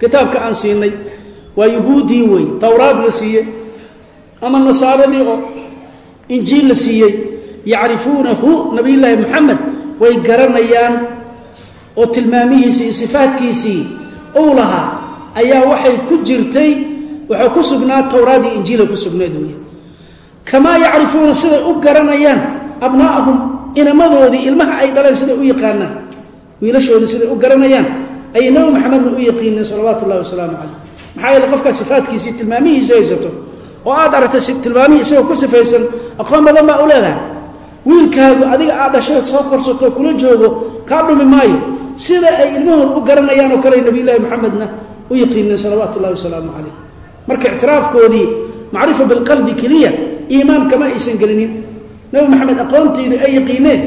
kitaabka aan siinay waa yuhuudii wey towraad la siiyey ama nasaaradii oo injiil la siiyey yacrifuunahu nabiyullaahi moxamed way garanayaan oo tilmaamihiisii sifaadkiisii uu lahaa ayaa waxay ku jirtay waxay ku sugnaa towraadii injiila ku sugnayd wey kamaa yacrifuuna siday u garanayaan abnaa'ahum inamadoodii ilmaha ay dhaleen siday u yaqaanaan wiilashoodii siday u garanayaan ayay nabi maxamedna u yaqiineen salawaatu ullahi wasalaamu calayh maxaa yeele qofkaa sifaadkiisii tilmaamihiisi haysato oo aad aragtay tilmaamihii isagoo ku sifaysan aqoon badan baa u leedahay. Wiilkaagu adiga aad dhashay soo korsato kula joogo kaa dhumi maayo. Sida ay ilmahooda u garanayaan oo kale nabiyullaahi maxamedna u yaqiineen salawaatu ullahi wasalaamu calayh. Marka ictiraafkoodii macrifa bilqalbi keliya iimaan kama aysan gelinin. Nabi maxamed aqoonteedii ay yaqiineen.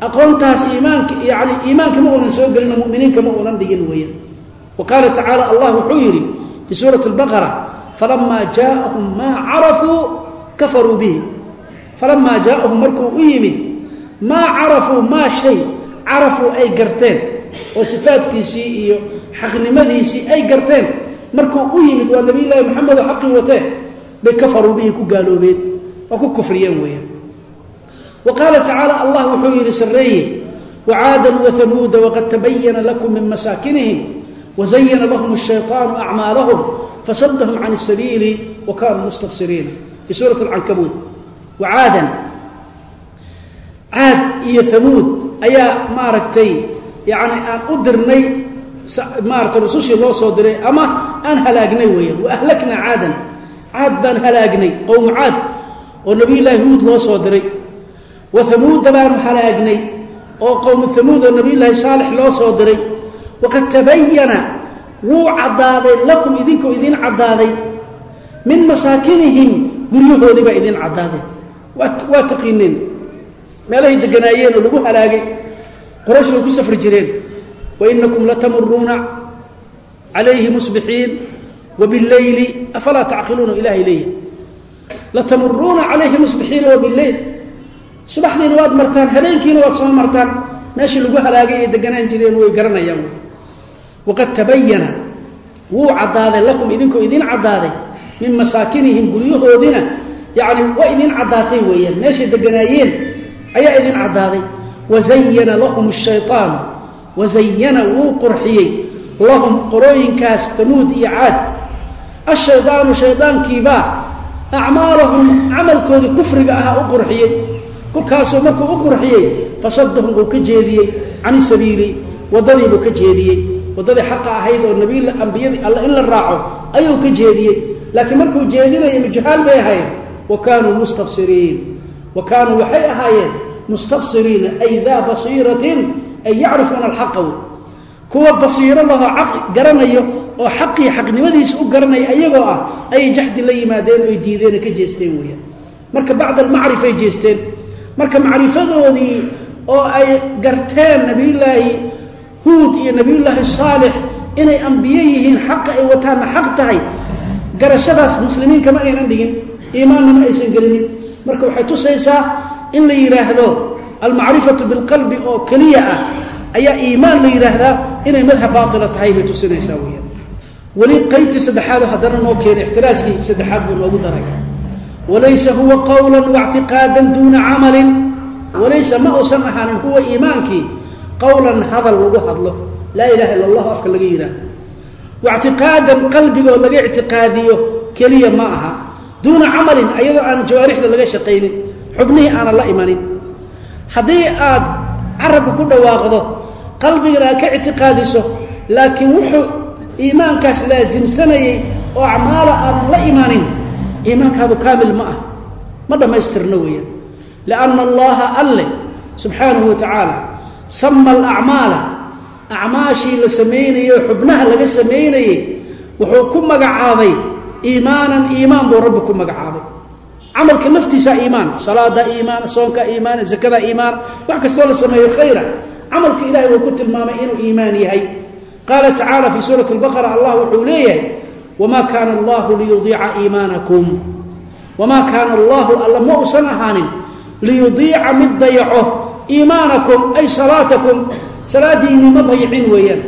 Aqoontaas iimaanka yani iimaanka ma uunan soo gelin oo muminiinka ma uunan dhigin weeyaan. Wa qaala tacaala allah wuxuu yidhi fii suurati albaqara falamaa jaaahum maa carafuu kafaruu bihi falamaa jaaahum markuu u yimid maa carafuu maa shay carafuu ay garteen oo sifaadkiisii iyo xaqnimadiisii ay garteen markuu u yimid waa nabiyullaahi maxamed oo xaqii watee bay kafaruu bihi ku gaaloobeen. oo ku kufriyeen weeyaan. wa qaala tacaala allah wuxuu yidhi sarreeye wacaadan wahamuuda waqad tabayana lakum min masaakinihim wazayana lahum ashayطaanu acmaalahum fasadahum can اsabiili wa kaanuu mustabsiriina fii suurati alcankabuud wacaadan caad iyo hamuud ayaa maaragtay yani aan u dirnay maarata rusushii loo soo diray ama aan halaagnay weeyaan wa ahlaknaa caadan caad baan halaagnay qowmu caad oo nabiyullaahi huud loo soo diray wa hamuuda baanu halaagnay oo qowmu hamuud oo nabiyullaahi saalix loo soo diray waqad tabayana wuu caddaaday lakum idinkoo idiin caddaaday min masaakinihim guryahoodii baa idiin caddaaday waa taqiineen meelahay deganaayeen oo lagu halaagay qoraysh way ku safri jireen wainakum latamuruuna calayhi musbixiin wabileyli afalaa tacqiluuna ilahay leeya latamuruuna calayhi musbixiina wabileyl subaxdiina waad martaan habeenkiina waad soo martaan meeshii lagu halaagay ay deganaan jireen way garanayaan waqad tabayana wuu caddaaday lakum idinkoo idiin caddaaday min masaakinihim guryahoodina yani waa idiin caddaatay weeyaan meeshay deganaayeen ayaa idiin caddaaday wazayana lahum shayطaanu wazayana wuu qurxiyey lahum qolooyinkaas tamuud iyo caad ashaydaanu shaydaankiibaa acmaalahum camalkoodii kufriga ahaa u qurxiyey kolkaasuu markuu u qurxiyey fasadahum uu ka jeediyey can sabiili waddadiibuu ka jeediyey waddadii xaqa ahayd oo nabiy ambiyadii alle in la raaco ayuu ka jeediyey. Laakiin markuu jeedinaya majuhaal bay ahaayeen. Wa kaanuu mustabsiriin. Wa kaanuu waxay ahaayeen mustabsiriina ay daa basiiratin ay yacrifuuna alxaqa wey kuwa basiiro lahoo caqi garanayo oo xaqii xaqnimadiisa u garanaya ayagoo ah ayay jaxdi la yimaadeen oo ay diideen ka jeesteen weeyaan. Marka bacd almacrifay jeesteen. Marka macrifadoodii oo ay garteen nabiyullaahi huud iyo nabiyullaahi saalix inay ambiye yihiin xaqa ay wataanna xaq tahay. Garashadaas muslimiin kama aynan dhigin iimaanna ma aysan gelinin. Marka waxay tusaysaa in la yidhaahdo almacrifatu bilqalbi oo keliya ah ayaa iimaan la yidhaahdaa inay madhab baatila tahay bay tusinaysaa weyaan weli qaybtii saddexaado haddana noo keenay ixtiraaskii saddexaad buu noogu daraya. Walaysa huwa qawla waictiqaadan duuna camalin. Walaysa ma uusan ahaanin huwa iimaankii qawlan hadal lagu hadlo. Laa ilaha illa allahu afka laga yidhaahdo waictiqaadan qalbigoo laga ictiqaadiyo keliya ma aha. Duuna camalin ayadoo aanan jawaarixda laga shaqaynin xubnihii aanan la imanin. Haddii aad carabka ku dhawaaqdo qalbigana aad ka ictiqaadiso laakiin wuxuu iimaankaas laasimsanayay oo acmaala aanan la imanin iimaankaadu kaamil ma ah ma dhammaystirno weeyaan. Lianna allaha alle subxaanahu wa tacaala sama alacmaala acmaashii la samaynayo xubnaha laga samaynayey wuxuu ku magacaabay iimaanan iimaan buu rabbi ku magacaabay. Camalka laftiisaa iimaana salaadaa iimaana soonkaa iimaana zakadaa iimaana wax kastoo la sameeyo khayra. Camalka ilahay wuu ku tilmaamay inuu iimaan yahay. Qaala tacaala fii suurati albaqara allah wuxuu leeyahay wamaa kaana allahu liyudiica iimaanakum? Wamaa kaana allahu alla ma usan ahaanin liyudiica mid dayaco iimaanakum ay salaatakum. Salaadiinii ma dayicin weeyaan.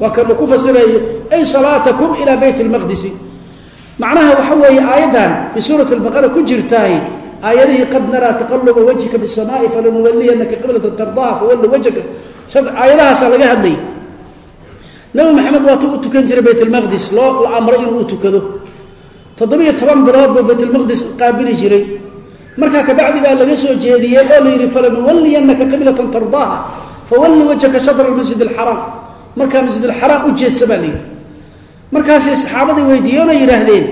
Waa kan uu ku fasirayo ay salaatakum ilaa beyt lmaqdisi macnaha waxa weeye aayaddan fii suurati albaqara ku jirtaay aayadihii qad naraa taqaluba wajhika fi samaai falanuwaliyanaka qiblata tardaha fawalli wajhaka. Aayadahaasaa laga hadlayay nabi maxamed waatuu u tukan jiray bayt lmaqdis loo la amray inuu u tukado. Toddobiyo toban bilood buu baytlmaqdis qaabili jiray markaa kabacdi baa laga soo jeediyey oo la yidhi falanuwaliyanaka qiblatan tardaaha fawalli wajhaka shatra masjid alxaraam markaa masjid alxaraam u jeedsa baa la yidhi. Markaasay saxaabadii weydiiyeen oo yidhaahdeen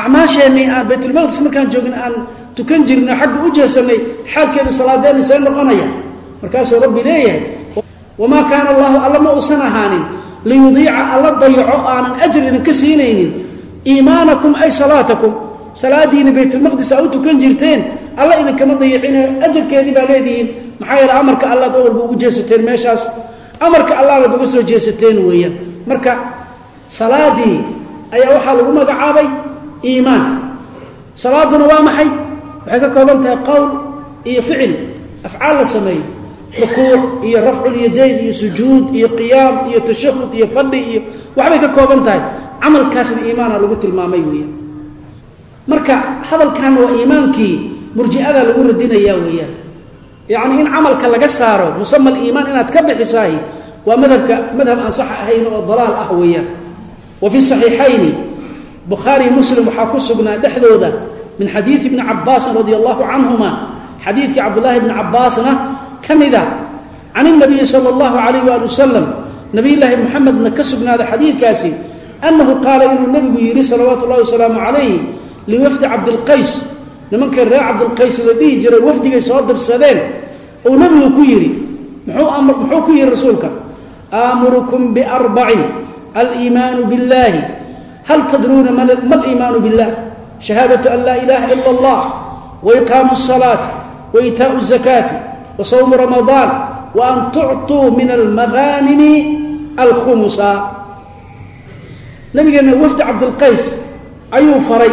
acmaasheennii aan baytlmaqdis markaan joogin aan tukan jirno xagga u jeesanay xaalkeeda salaadeena see noqonaya markaasuu rabbi leeyahay wamaa kaana allahu alla ma uusan ahaanin liyudiica alla dayaco aanan ajr idinka siinaynin iimaanakum ay salaatakum salaadiina baytulmaqdis aa u tukan jirteen. Alla idinkama dayicinayo ajarkeedii baa leedihiin. Maxaa yeele amarka allaad o walba ugu jeesateen meeshaas. Amarka allaanaad uga soo jeesateen weeyaan. Marka salaadii ayaa waxaa lagu magacaabay iimaan. Salaaduna waa maxay? Waxay ka kooban tahay qowl iyo ficil afcaal la sameeyo. Rukuuc iyo rafculyadayn iyo sujuud iyo qiyaam iyo tashahud iyo fadhi iyo waxbay ka kooban tahay. Camalkaasna iimaana lagu tilmaamay weeyaan marka hadalkan waa iimaankii murji'ada lagu radinayaa weeyaan yacni in camalka laga saaro musama aliimaan inaad ka bixisaay waa madhabka madhab aan sax ahayn oo dalaal ah weeyaan wa fii saxiixayni bukhaari muslim waxaa ku sugnaa dhexdooda min xadiidi bni cabaasin radia allahu canhuma xadiidkii cabdullaahi bni cabaasna ka mida can اnabiyi salى اllahu alayh wali wasalam nabiyllaahi muxamedna ka sugnaada xadiidkaasi annahu qaala inuu nebigu yidhi salawaatu اllahi wasalaamu calayh liwafdi cabdilqays nimanka reer cabdilqays la dhihi jiray wafdigay soo dirsadeen uu nabigu ku yidhi muxuu ku yidhi rasuulka aamurukum biarbacin aliimaanu billaahi hal tadruuna maliimaanu billah shahaadatu an laa ilaaha ila allah waiqaamu asalaati waitaau zakaati wa sawmu ramadaan wa an tuctuu min almaaanimi alkhumusa nabigeenna wafdi cabdilqays ayuu faray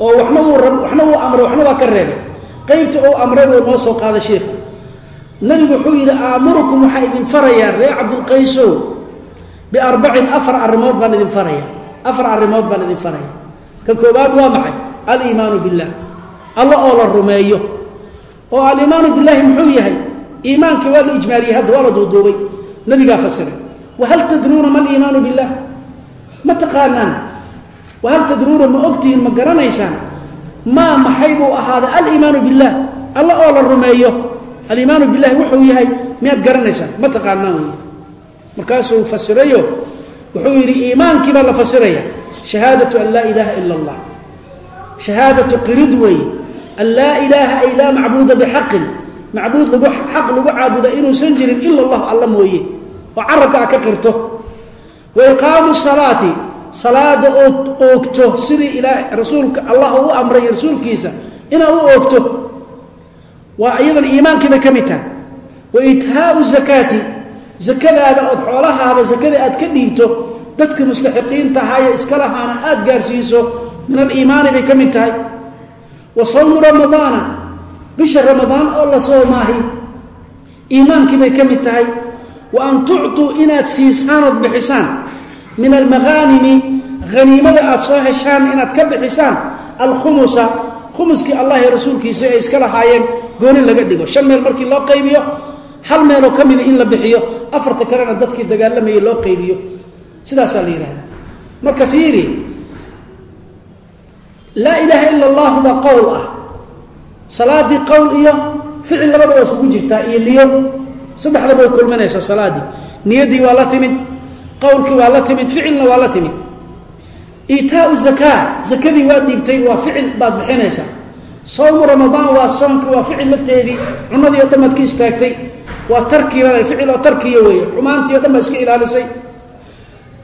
oo wana uu waxna uu amray waxna waa ka reebay. Qaybta amray buu noo soo qaaday sheikha nabigu wuxuu yidhi aamurukum waxaa idin farayaa reer cabdilqaysow biarbacin afar arrimood baan idin faraya afar arrimood baan idin faraya ka koobaad waa maxay? Aliimaanu billah alla oo la rumeeyo. Oo aliimaanu billahi muxuu yahay? Iimaanka waa la ijmaaliyey hadda waa la duuduubay. Nabigaa fasiray wahal tadruuna ma aliimaanu billah ma taqaanaan wahal tadruuna ma ogtihiin ma garanaysaan? Maa maxay buu ahaaday? Aliimaanu billah alla oo la rumeeyo. Aliimaanu billahi wuxuu yahay miyaad garanaysaan? Ma taqaanaan wey markaasuu fasirayo wuxuu yidhi iimaankii baa la fasiraya. Shahaadatu an laa ilaaha ila allah. Shahaadatu qirid weeye. An laa ilaaha ay laa macbuuda bixaqin. Macbuud lagu xaq lagu caabuda inuusan jirin ila allah alla mooye. Oo carabka a qirto. Wa salaada ood oogto sidii ilaa rasuulka allah uu amray rasuulkiisa inaad u oogto waa iyadan iimaankiibay ka mid tahay. Wa ithaau zakaati zakadaada ood xoolahaada zakada aad ka dhiibto dadka mustaxiqiinta ahaaye iska lahaana aada gaarsiiso min aliimaani bay ka mid tahay. Wa sawmu ramadaana bisha ramadaan oo la soomaahi iimaankii bay ka mid tahay. Wa an tuctuu inaad siisaan ood bixisaan min almaghaanimi haniimada aad soo heshaan inaad ka bixisaan alkhumusa khumuskii allah iyo rasuulkiisa ay iska lahaayeen gooni laga dhigo shan meel markii loo qaybiyo hal meeloo ka mida in la bixiyo afarta kalena dadkii dagaalamayay loo qaybiyo sidaasaa la yidhahda marka fiiri laa ilaaha ila allahu baa qowl ah salaadii qowl iyo ficil labada waa jirtaa iyo niyo saddexdaba way kulminaysaa salaadii niyadii waa la timid qowlkii waa la timid ficilna waa la timid. Iitaau zakaa zakadii waa dhiibtay waa ficil baad bixinaysaa. Sawmu ramadaan waa soonki waa ficil lafteedii cunadii o dhan baad ka istaagtay. Waa tarkiba ficil oo tarkiya weeye xumaantii o dhan baad iska ilaalisay.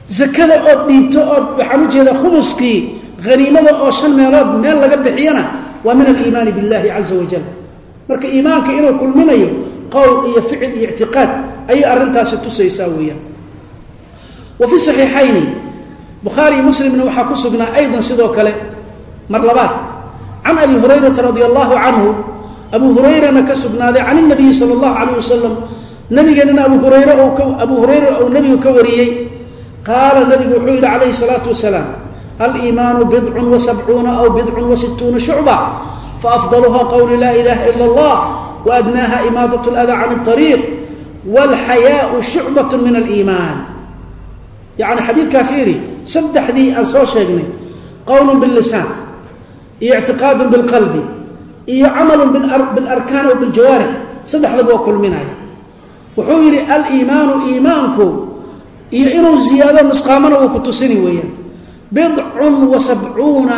Zakada ood dhiibto ood waxaan u jeedaa khumuskii haniimada oo shan meelood meel laga bixiyana waa min aliimaani biاllahi caza wajal marka iimaanka inuu kulminayo qowl iyo ficil iyo ictiqaad ayay arrintaasi tusaysaa weeyaan wa fi saxiixayni bukhaari iyo muslimna waxaa ku sugnaa aydan sidoo kale mar labaad can abi hurayrata radi allahu canhu abu hurayrana ka sugnaaday can اnabiyi sala اllahu alayh wasalam nabigeenana abu hurayre abu hurayra uu nebigu ka wariyey qaala nabigu wuxuu yihi calayhi الsalaatu wasalaam aliimaanu bidcu wasabcuuna aw bidcu wasituuna shucba faafdaluha qowlu laa ilaha ila اllah waadnaaha imaadat اlada can اطariiq wاlxayaau shucbat min aliimaan yani xadiidkaa fiiri saddexdii aan soo sheegnay qowlun billisaan iyo ictiqaadun bilqalbi iyo camalun bilarkaan aw biljawaarix saddexdaba waa kulminaya wuxuu yidhi aliimaanu iimaanku iyo inuu ziyaado nusqaamana wuu ku tusini weeyaan. Bidcun wa sabcuuna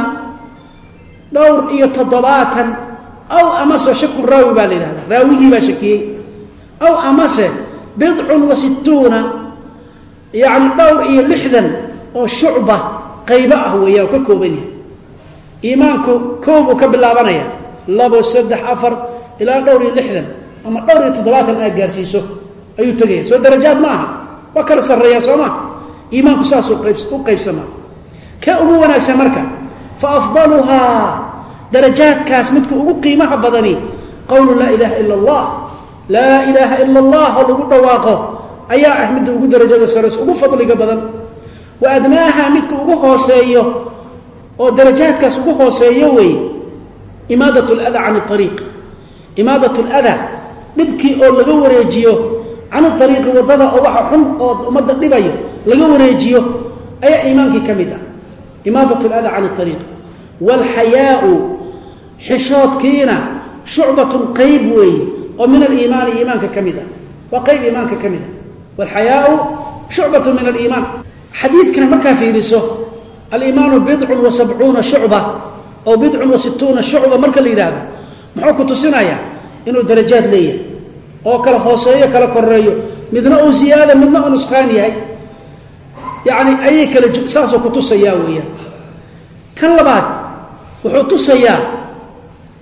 dhowr iyo toddobaatan aw amase shaku raawi baa la yidhahdaa raawigii baa shakiyey. Aw amase bidcun wa situuna yacni dhowr iyo lixdan oo shucba qaybo ah weeyaan oo ka kooban yahay. Iimaanku koob uu ka bilaabanaya labo saddex afar ilaa dhowr iyo lixdan ama dhowr iyo toddobaatan aad gaarsiiso ayuu tegaya. Soo darajaad ma aha waa kala sarreeyaa soo ma iimaanku saasuu u qaybsamaa. Kee ugu wanaagsan marka? Fa afdaluhaa darajaadkaas midka ugu qiimaha badani qowlu laa ilaaha ila allah laa ilaaha ila allah oo lagu dhawaaqo ayaa ah midda ugu darajada sares ugu fadliga badan. Wa adnaaha midka ugu hooseeyo oo darajaadkaas ugu hooseeyo wey imaadat lada can ariiq imaadat lada dhibkii oo laga wareejiyo can ariiqi waddada oo waxa xun oo ummadda dhibayo laga wareejiyo ayaa iimaankii ka mid ah. Imaadat lada can ariiq waalxayaau xishoodkiina shucbatun qayb weeye oo min aliimaani iimaanka ka mid ah. Waa qayb iimaanka ka mid ah waalxayaau shucbatu min aliimaan xadiidkan markaa fiiriso aliimaanu bidcun wa sabcuuna shucba oo bidcun wa situuna shucba marka la yidhaahdo muxuu ku tusinayaa inuu darajaad leeyahay oo kala hooseeyo kala koreeyo midna uu ziyaada midna uu nusqaan yahay yacni ayay kala saasuu ku tusayaa weeyaan kan labaad wuxuu tusayaa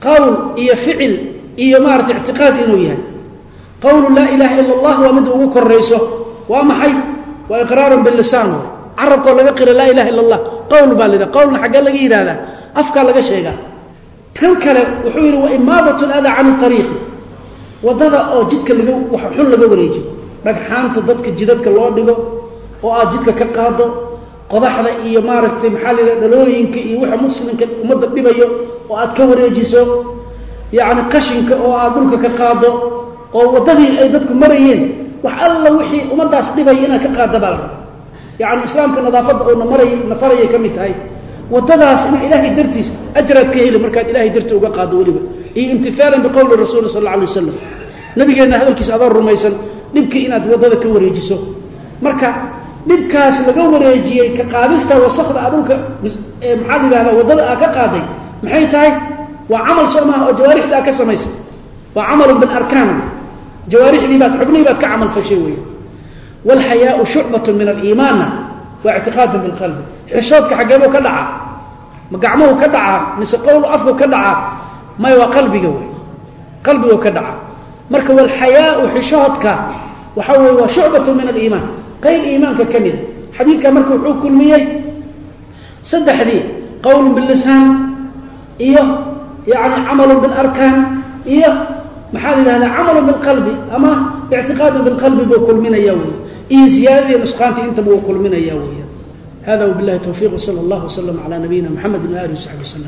qowl iyo ficil iyo maarata ictiqaad inuu yahay qowlu laa ilaaha ila allah waa midda ugu korayso waa maxay? Waa iqraarun bilisaan way. Carabkoo laga qira laa ilaha illa allah qowl baa la yidhaha qowlna xaggee laga yidhahdaa afkaa laga sheegaa. Kan kale wuxuu yidhi wa imaadat ladaa can ariiqi waddada oo jidka laga xun laga wareejiyo. Dhagxaanta dadka jidadka loo dhigo oo aad jidka ka qaado qodaxda iyo maaragtay maxaa la yidhaha dhalooyinka iyo waxa muslimka ummadda dhibayo oo aad ka wareejiso. Yacni qashinka oo aad dhulka ka qaado oo waddadii ay dadku marayeen wax alla wixii ummaddaas dhibaya inaad ka qaada baa la raba yacni islaamka nadaafadda oo namaray nafarayay ka mid tahay waddadaas ina ilaahay dartiis ajraad ka heli markaad ilahay darti uga qaado weliba. Iyo imtiaalan biqowli rasuuli sal alla alay wasalam nabigeenna hadalkiisa adoo rumaysan dhibkii inaad waddada ka wareejiso. Marka dhibkaas laga wareejiyey ka qaadista wasakda adhulka maxaad idhahdaa waddada aa ka qaaday maxay tahay? Waa camal soo maaha oo jawaarixda aa ka samaysay waa camalu bilarkaan jawaarixdii baad xubnihii baad ka camal fashay wey wاlxayaau shucbat min aliimaanna waa ictiqaadu bilqalbi xishoodka xaggeebuu ka dhacaa ma gacmuhu ka dhacaa mise qowl afku ka dhacaa may waa qalbiga wey qalbigu ka dhacaa marka wlxayaau xishoodka waxa weye waa shucbatu min aliimaan. Qayb iimaanka ka mida xadiidka marka wuxuu kulmiyey saddexdii qowl bilisaan iyo yani camalu bilarkaan iyo maxaad idhahdaa camalu bilqalbi ama ictiqaadu bilqalbi buu kulminaya wey iyo ziyaadadii nusqaanti intaba kulminaya weya hada wbilahi towfiq wsala allah wslm cala nabiyina mxamedi waali wsaxbi wslm